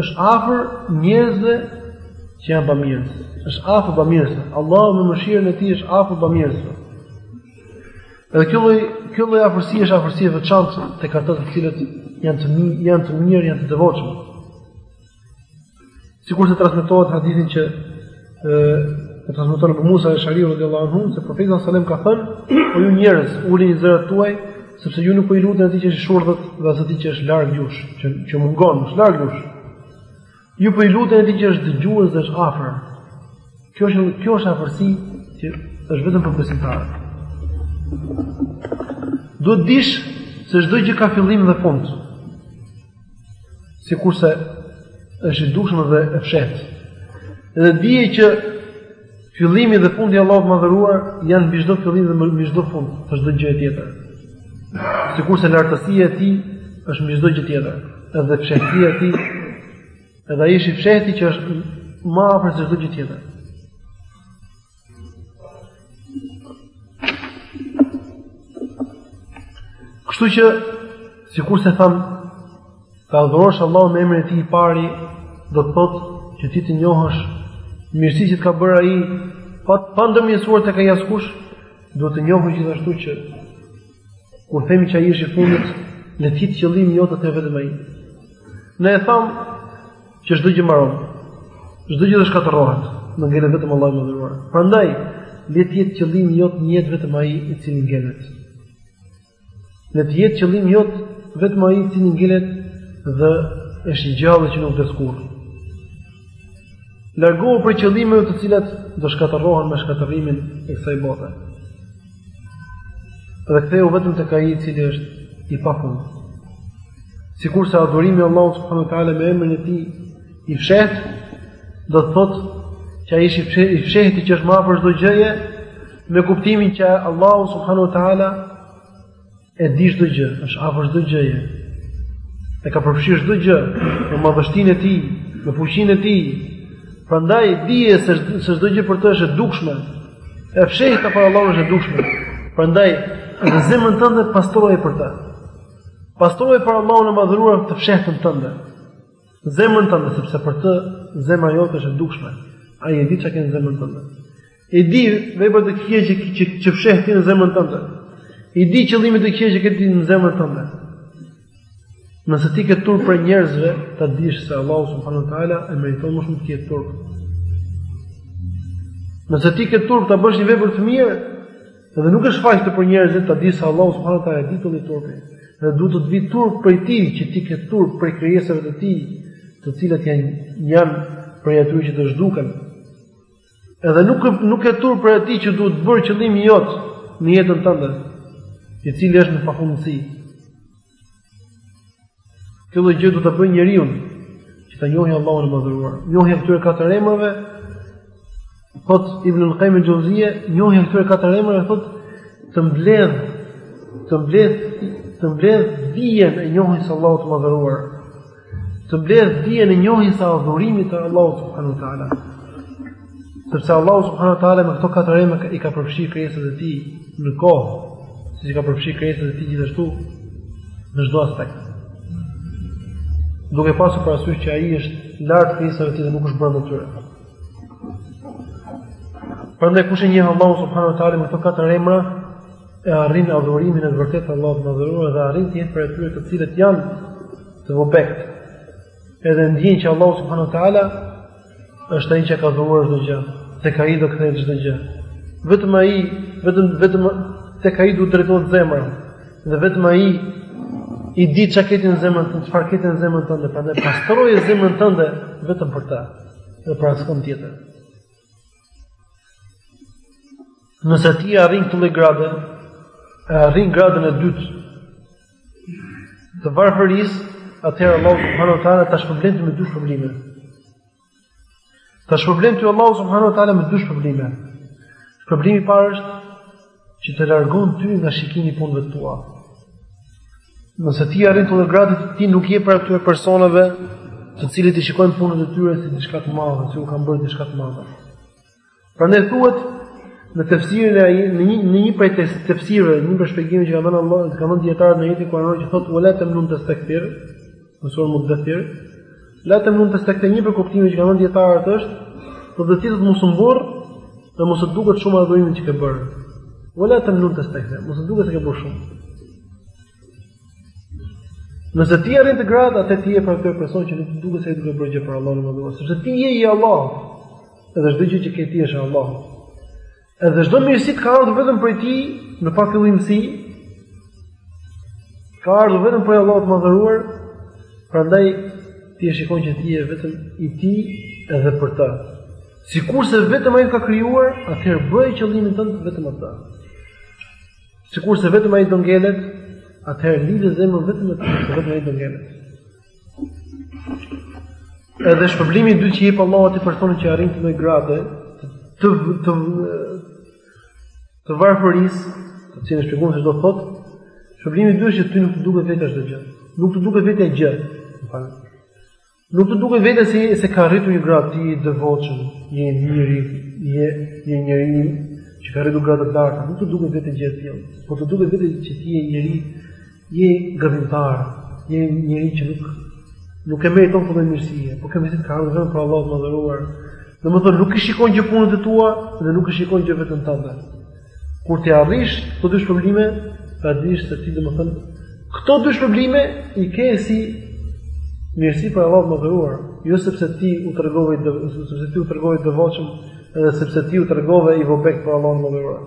Është afër njerëzve që janë bamirës. Është afër bamirësve. Allahu me mëshirën e tij është afër bamirësve. Dhe kjo lloj kjo lloj afërsie është afërsi e veçantë tek ata të cilët janë të mirë, janë të mirë, janë të devotshëm. Sikurse transmetohet në hadithin që E transmeton Abu Musa al-Ash'ari radhiyallahu anhu se profeti sallallahu alajhi wasallam ka thënë, "O ju njerëz, ulini zërat tuaj, sepse ju nuk po i luteni atij që është i shurdhët dhe as atij që është larg jush, që që mungon, është larg jush. Ju po i luteni atij që është dëgjues dhe është afër. Kjo është kjo është afërsi që është vetëm për besimtarët. Duhet dish se çdo gjë ka fillim dhe fund. Sikurse është i dukshëm dhe i fshehtë. Dhe dije që fillimi dhe fundi i Allahut të madhëruar janë mbi çdo fillim dhe mbi çdo fund, të çdo gjë tjetër. Sikurse lartësia e tij është mbi çdo gjë tjetër, edhe fshehtësia e tij, edhe ai është i fshehti që është më afër se çdo gjë tjetër. Kështu që, sikurse thamë, ta adhurosh Allahun me emrin e tij i pari, do të thotë që ti të njohësh mirësitë që të ka bërë ai, pa, pa ndërmjetësuar tek ai askush, duhet të njohësh gjithashtu që kur themi që ai është i fundit, le të jetë qëllimi jot vetëm ai. Ne e thamë, Që çdo gjë mbaron. Çdo gjë do shkatërrohet, do ngelet vetëm Allahu i madhëruar. Prandaj le të jetë qëllimi jot në jetë vetëm ai i cili ngelet. Le të jetë qëllimi jot vetëm ai i cili ngelet dhe është i gjallë që nuk vdes kurrë. Largohu prej qëllimeve të cilat do shkatërrohen me shkatërrimin e kësaj bote. Dhe ktheu vetëm tek ai i cili është i pafund. Sikurse adhurimi i Allahut subhanahu wa taala me emrin e tij i fshehti do të thotë që ai është i fshehti që është më afër çdo gjëje me kuptimin që Allahu subhanahu wa taala e di çdo gjë, është afër çdo gjëje. E ka përfshirë çdo gjë me madhështinë e tij, me fuqinë e tij. Prandaj dije se çdo gjë për të është e dukshme. E fshehta për Allahun është e dukshme. Prandaj dhe zemrën tënde pastroje për të. Pastroje për Allahun e madhëruar të fshehtën tënde. Zemrën tënde sepse për të zemra jote është e dukshme. Ai e di çka ke në zemrën tënde. I di veprat e këqija që që, që fsheh ti në zemrën tënde. I di qëllimet e këqija që ke ti në zemrën tënde. Nëse ti ke turp prej njerëzve, ta dish se Allahu subhanahu wa taala e meriton më shumë t'i kesh turp. Nëse ti ke turp ta bësh një vepër të mirë, Edhe nuk e shfaq te njerëzit ta dish se Allahu subhanahu wa taala e di atë lloj turpi. Dhe duhet të të vijë turp prej tij, që ti ke turp prej krijesave të tij, të cilat janë, janë prej atyre që do të zhduken. Edhe nuk, nuk ke turp prej atij që duhet të bëhet qëllimi jot në jetën tënde, i cili është në pafundësi. Kjo lloj gjë do ta bëjë njeriun që ta njohë Allahun e Madhëruar. Njohja e këtyre katër emrave thot Ibn al-Qayyim al-Jawziyya, njohja e këtyre katër emrave thot të mbledh të mbledh të mbledh dijen e njohjes së Allahut të Madhëruar. Të mbledh dijen e njohjes së adhurimit të Allahut subhanahu wa taala. Sepse Allahu subhanahu wa taala me këto katër emra i ka përfshirë krijesat e tij në kohë, siç i ka përfshirë krijesat e tij gjithashtu në çdo aspekt. Duke pasur parasysh që ai është lart krijesave të tij dhe nuk është brenda tyre. Prandaj kush e njeh Allahun subhanahu wa taala me këto katër emra, e arrin adhurimin e vërtetë të Allahut të Madhëruar dhe arrin të jetë prej atyre të cilët janë të vobektë. Edhe ndjen që Allahu subhanahu wa taala është ai që ka dhuruar çdo gjë, tek ai do kthehet çdo gjë. Vetëm ai, vetëm vetëm tek ai do drejtohet zemra dhe vetëm ai i di çka ke ti në zemrën tënde, çfarë ke ti në zemrën tënde, prandaj pastroje zemrën tënde vetëm për të dhe për askënd tjetër. Nëse ti e arrin këtë lloj grade, e arrin gradën e dytë të varfërisë, atëherë Allahu subhanahu wa taala të shpërblen me dy shpërblime. Të shpërblen ty Allahu subhanahu wa taala me dy shpërblime. Shpërblimi i parë është që të largon ty nga shikimi i punëve tua. Nëse ti arrin këtë gradë ti nuk je prej atyre personave të cilët i shikojnë punët e tyre si diçka të madhe, sikur kanë bërë diçka të madhe. Prandaj thuhet në tefsirin e ai, në një në një prej tefsireve, në një shpjegim që ka dhënë Allah, që kanë dhënë dijetarët në ajetin kuranor që thotë wala tamnun tastakthir, në surën Mudathir, la tamnun tastakthir një prej kuptimeve që kanë dhënë dijetarët është, do të thotë mos u mburr dhe mos të duket shumë adhurimi që ke bërë. Wala tamnun tastakthir, mos të duket se ke bërë shumë. Nëse ti arrin këtë gradë, atëherë ti je prej këtyre personave që nuk duket se duhet të bëjë gjë për Allahun e Madhëruar, sepse ti je i Allahut. Edhe çdo gjë që ke ti është e Allahut. Edhe çdo mirësi të ka ardhur vetëm prej tij në pafillimsi. Ka ardhur vetëm prej Allahut të Madhëruar. Prandaj ti e shikon që ti je vetëm i tij edhe për të. Sikurse vetëm ai të ka krijuar, atëherë bëje qëllimin tënd vetëm atë. Sikurse vetëm ai do ngelet, atëherë lidhe zemrën vetëm me të, vetëm ai do ngelet. Edhe shpërblimi i dytë që i jep Allahu atij personi që arrin këtë lloj grade, të të të varfërisë, të cilën shpjeguam ç'do të thotë, shpërblimi i dytë që ty nuk të duket vetja asgjë. Nuk të duket vetja gjë. Nuk të duket vetja se se ke arritur një gradë ti i devotshëm, një i mirë, një një njeri që ka arritur gradë të larta, nuk të duket vetja gjë ty. Po të duket vetja që ti je njeri Je gabimtar, je njeri që nuk nuk e meriton këtë mirësi, por kjo mirësi ka ardhur vetëm prej Allahut të madhëruar. Domethënë nuk i shikon gjë punët e tua dhe nuk i shikon gjë veten tënde. Kur ti arrish këto dy shpërblime, ta dish se ti domethënë këto dy shpërblime i ke si mirësi prej Allahut të madhëruar, jo sepse ti u tregove sepse ti u tregove i devotshëm, edhe sepse ti u tregove i vobek për Allahun e madhëruar.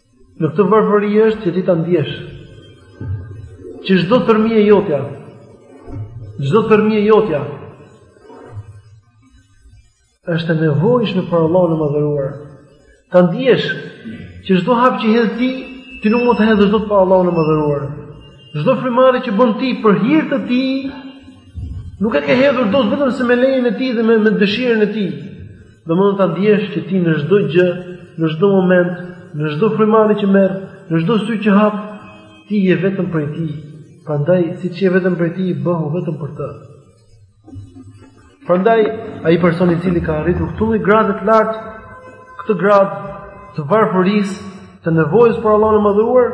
Në këtë varfëri është që ti ta ndjesh që çdo thërrmijë e jotja, çdo thërrmijë e jotja është e nevojshme për Allahun e mëdhëruar. Ta ndjesh që çdo hap që hedh ti, ti nuk mund të hedhësh dot pa Allahun e mëdhëruar. Çdo frymarrje që bën ti për hir të tij, nuk e ke hedhur dot vetëm se me lejen e tij dhe me, me dëshirën e tij. Domethënë ta ndjesh që ti në çdo gjë, në çdo moment, në çdo frymarrje që merr, në çdo sy që hap, ti je vetëm prej tij. Prandaj siç je vetëm prej tij, bëhu vetëm për të. Prandaj ai person i cili ka arritur këtë gradë të lartë, këtë gradë të varfërisë, të nevojës për Allahun e Madhëruar,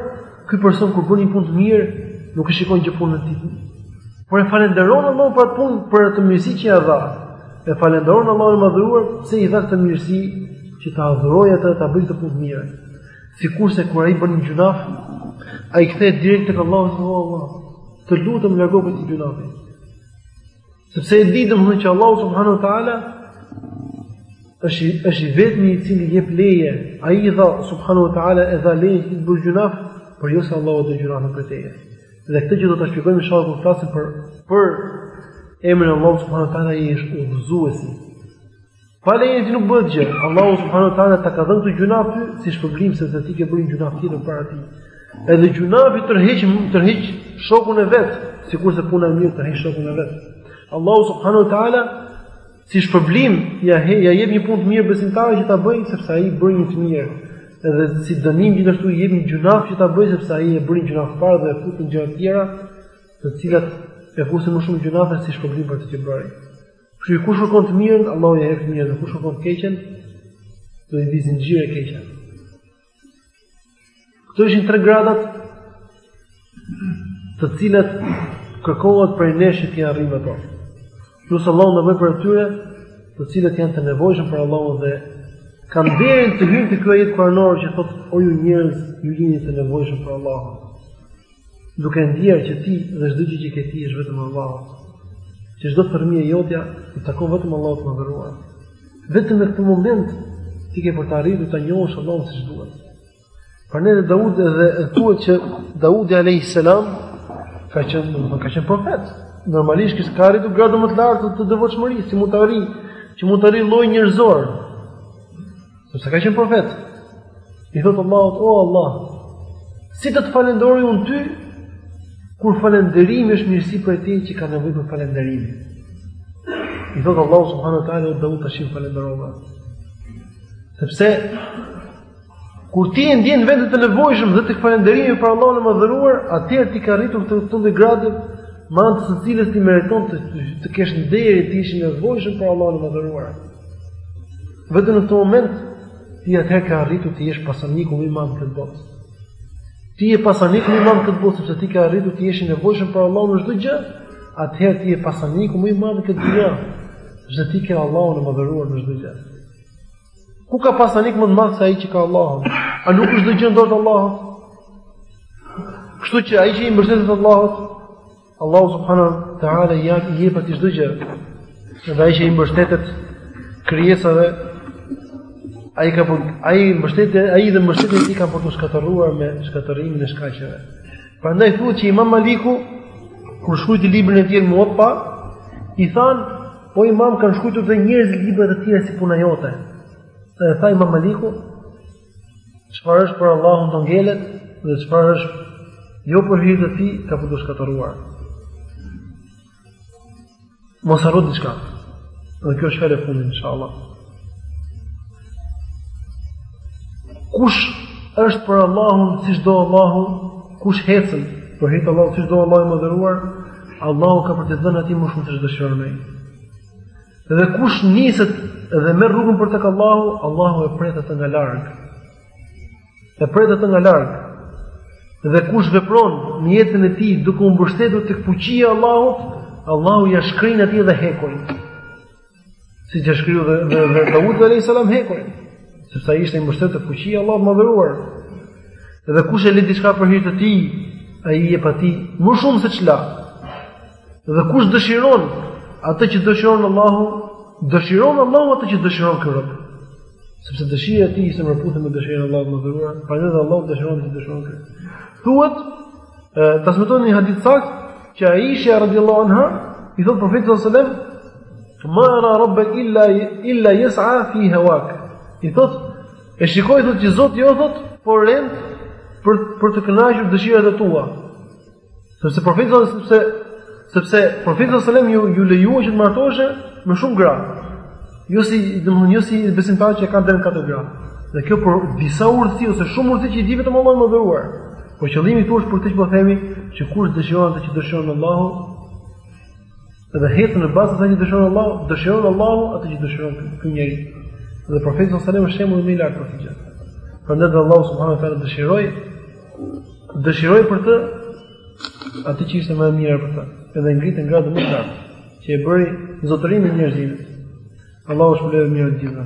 Ky person kur bën një punë të mirë, nuk e shikon gjë punën e tij. Por e falënderon Allahun për atë punë, për atë mirësi që ia dha. E falënderon Allahun e madhëruar se i dha këtë mirësi që ta adhurojë atë, ta bëjë këtë punë të mirë. Sikurse kur ai bën një gjynaf, ai kthehet direkt tek Allahu subhanahu wa taala. Të lutet, largohet prej gjynafit. Sepse e di domethënë që Allahu subhanahu wa taala është është i vetmi i cili jep leje, ai i dha subhanahu wa taala i dha leje të bëjë gjynaf, por jo se Allahu do gjynaf prej teje. Dhe këtë gjë do ta shpjegojmë inshallah kur flasim për për emrin e Allahut subhanahu wa taala ai është udhëzuesi, Pa leje të tij nuk bëhet gjë. Allahu subhanahu wa taala ta ka dhënë këtë gjynaf ty si shpërblim se ti ke bërë gjynaf tjetër para tij. Edhe gjynafi tërheq tërheq shokun e vet, sikurse puna e mirë tërheq shokun e vet. Allahu subhanahu wa taala si shpërblim ja he, ja jep një punë të mirë besimtarit që ta bëjë sepse ai bën një të mirë. Edhe si dënim gjithashtu i jep një gjynaf që ta bëjë sepse ai e bëri gjynafin e parë dhe e fut në gjëra të tjera, të cilat e fusin më shumë gjynafe si shpërblim për atë që bëri. Kështu kush kërkon të mirën, Allahu i jep të mirën, kush kërkon të keqen, do i vijë zinxhir e keqja. Këto ishin tre gradat të cilat kërkohet prej nesh t'i arrijmë ato. Lus Allahun të na bëjë prej atyre të cilët janë të nevojshëm për Allahun dhe kanë nderin të hyjnë te ky ajet kuranor që thotë o ju njerëz, ju jeni të nevojshëm për Allahun. Duke ndjerë që ti dhe çdo gjë që ke ti është vetëm e Allahut. Që çdo thërrmijë e jotja i takon vetëm Allahut të madhëruar. Vetëm në këtë moment ti ke për të arritur ta njohësh Allahun siç duhet. Prandaj Daud dhe thuhet që Daudi alayhis salam ka qenë ka qenë profet. Normalisht kishte arritur gradën më të lartë të devotshmërisë, si mund ta arrijë që mund ta arrijë lloji njerëzor, Sepse ka qenë profet. I thotë Allahut, "O Allah, si të të falenderoj unë ty kur falënderimi është mirësi prej teje që ka nevojë për falënderim?" I thotë Allahu subhanahu wa taala, "O Daud, tashmë më falënderove." Sepse kur ti e ndjen veten të nevojshëm edhe te falënderimi për Allahun e madhëruar, atëherë ti ke arritur tek ajo gradë me anë të cilës ti meriton të të kesh nderin të jesh i nevojshëm për Allahun e madhëruar. Vetëm në këtë moment ti atëherë ke arritur të jesh pasaniku më i madh në këtë botë. Ti je pasaniku më i madh në këtë botë sepse ti ke arritur të jesh i nevojshëm për Allahun në çdo gjë, atëherë ti je pasaniku më i madh në këtë gjë. Sepse ti ke Allahun e madhëruar në çdo gjë. Ku ka pasanik më të madh se ai që ka Allahun? A nuk është çdo gjë në dorë të Allahut? Kështu që ai që i mbështetet Allahut, Allahu subhanahu wa taala i jep i jep atij çdo gjë. Dhe ai që i mbështetet krijesave ai ka për ai mbështetje ai dhe mbështetja e tij ka për t'u shkatërruar me shkatërrimin e shkaqeve. Prandaj thuhet që Imam Maliku kur shkruajti librin e tij Muwatta i thanë po Imam kanë shkruar dhe njerëz libra të tjerë si puna jote. Dhe tha Imam Maliku Çfarë është për Allahun do ngelet dhe çfarë është jo për hir të tij ka për t'u shkatërruar. Mos harro diçka. Dhe kjo është fjala e fundit inshallah. Kush është për Allahun siç do Allahu, kush ecën për hir të Allahut siç do Allahu i madhëruar, Allahu ka për t'i dhënë atij më shumë se ç'dëshiron. Dhe kush niset dhe merr rrugën për tek Allahu, Allahu e pret atë nga larg. E pret atë nga larg. Dhe kush vepron në jetën e tij duke u mbështetur tek fuqia e Allahut, Allahu ia shkrin atij edhe hekurin. Siç ia shkriu dhe, dhe, dhe Daudit alayhis salam hekurin. Sepse ai ishte i mbështetur tek fuqia e Allahut të madhëruar. Dhe kush e lë diçka për hir të tij, ai i jep atij më shumë se ç'la. Dhe kush dëshiron atë që dëshiron Allahu, dëshiron Allahu atë që dëshiron ky rob. Sepse dëshira e tij ishte në përputhje me dëshirën e Allahut të madhëruar, prandaj dhe Allahu dëshiron atë që dëshiron ky. Thuhet, transmetohet në një hadith të saktë që Aisha radhiyallahu anha i thot profetit sallallahu alajhi wasallam, "Ma ara rabba illa illa yas'a fi hawak." I thot, e shikoj thot që Zoti yt thot, por rend për për të kënaqur dëshirat e tua. Sepse profeti sallallahu alajhi wasallam sepse sepse profeti sallallahu alajhi wasallam iu iu lejua që të martoheshte me shumë gra. Jo si, domthonë jo si besimtarë që kanë deri në katër gra. Dhe kjo për disa urtësi ose shumë urtësi që i di vetëm Allahu i madhëruar. Po qëllimi ishte për këtë që po themi, që kush dëshiron atë që dëshiron Allahu, Dhe ecën në bazë të asaj që dëshiron Allah, dëshiron Allah atë që dëshiron ky njeri. Dhe profeti sallallahu alajhi wasallam është shembulli më i lartë për këtë gjë. Prandaj dhe Allah subhanahu wa taala dëshiroi dëshiroi për të atë që ishte më e mirë për të. Edhe e ngriti në gradën më të lartë që e bëri zotërinë e njerëzimit. Allahu e di më mirë të gjitha.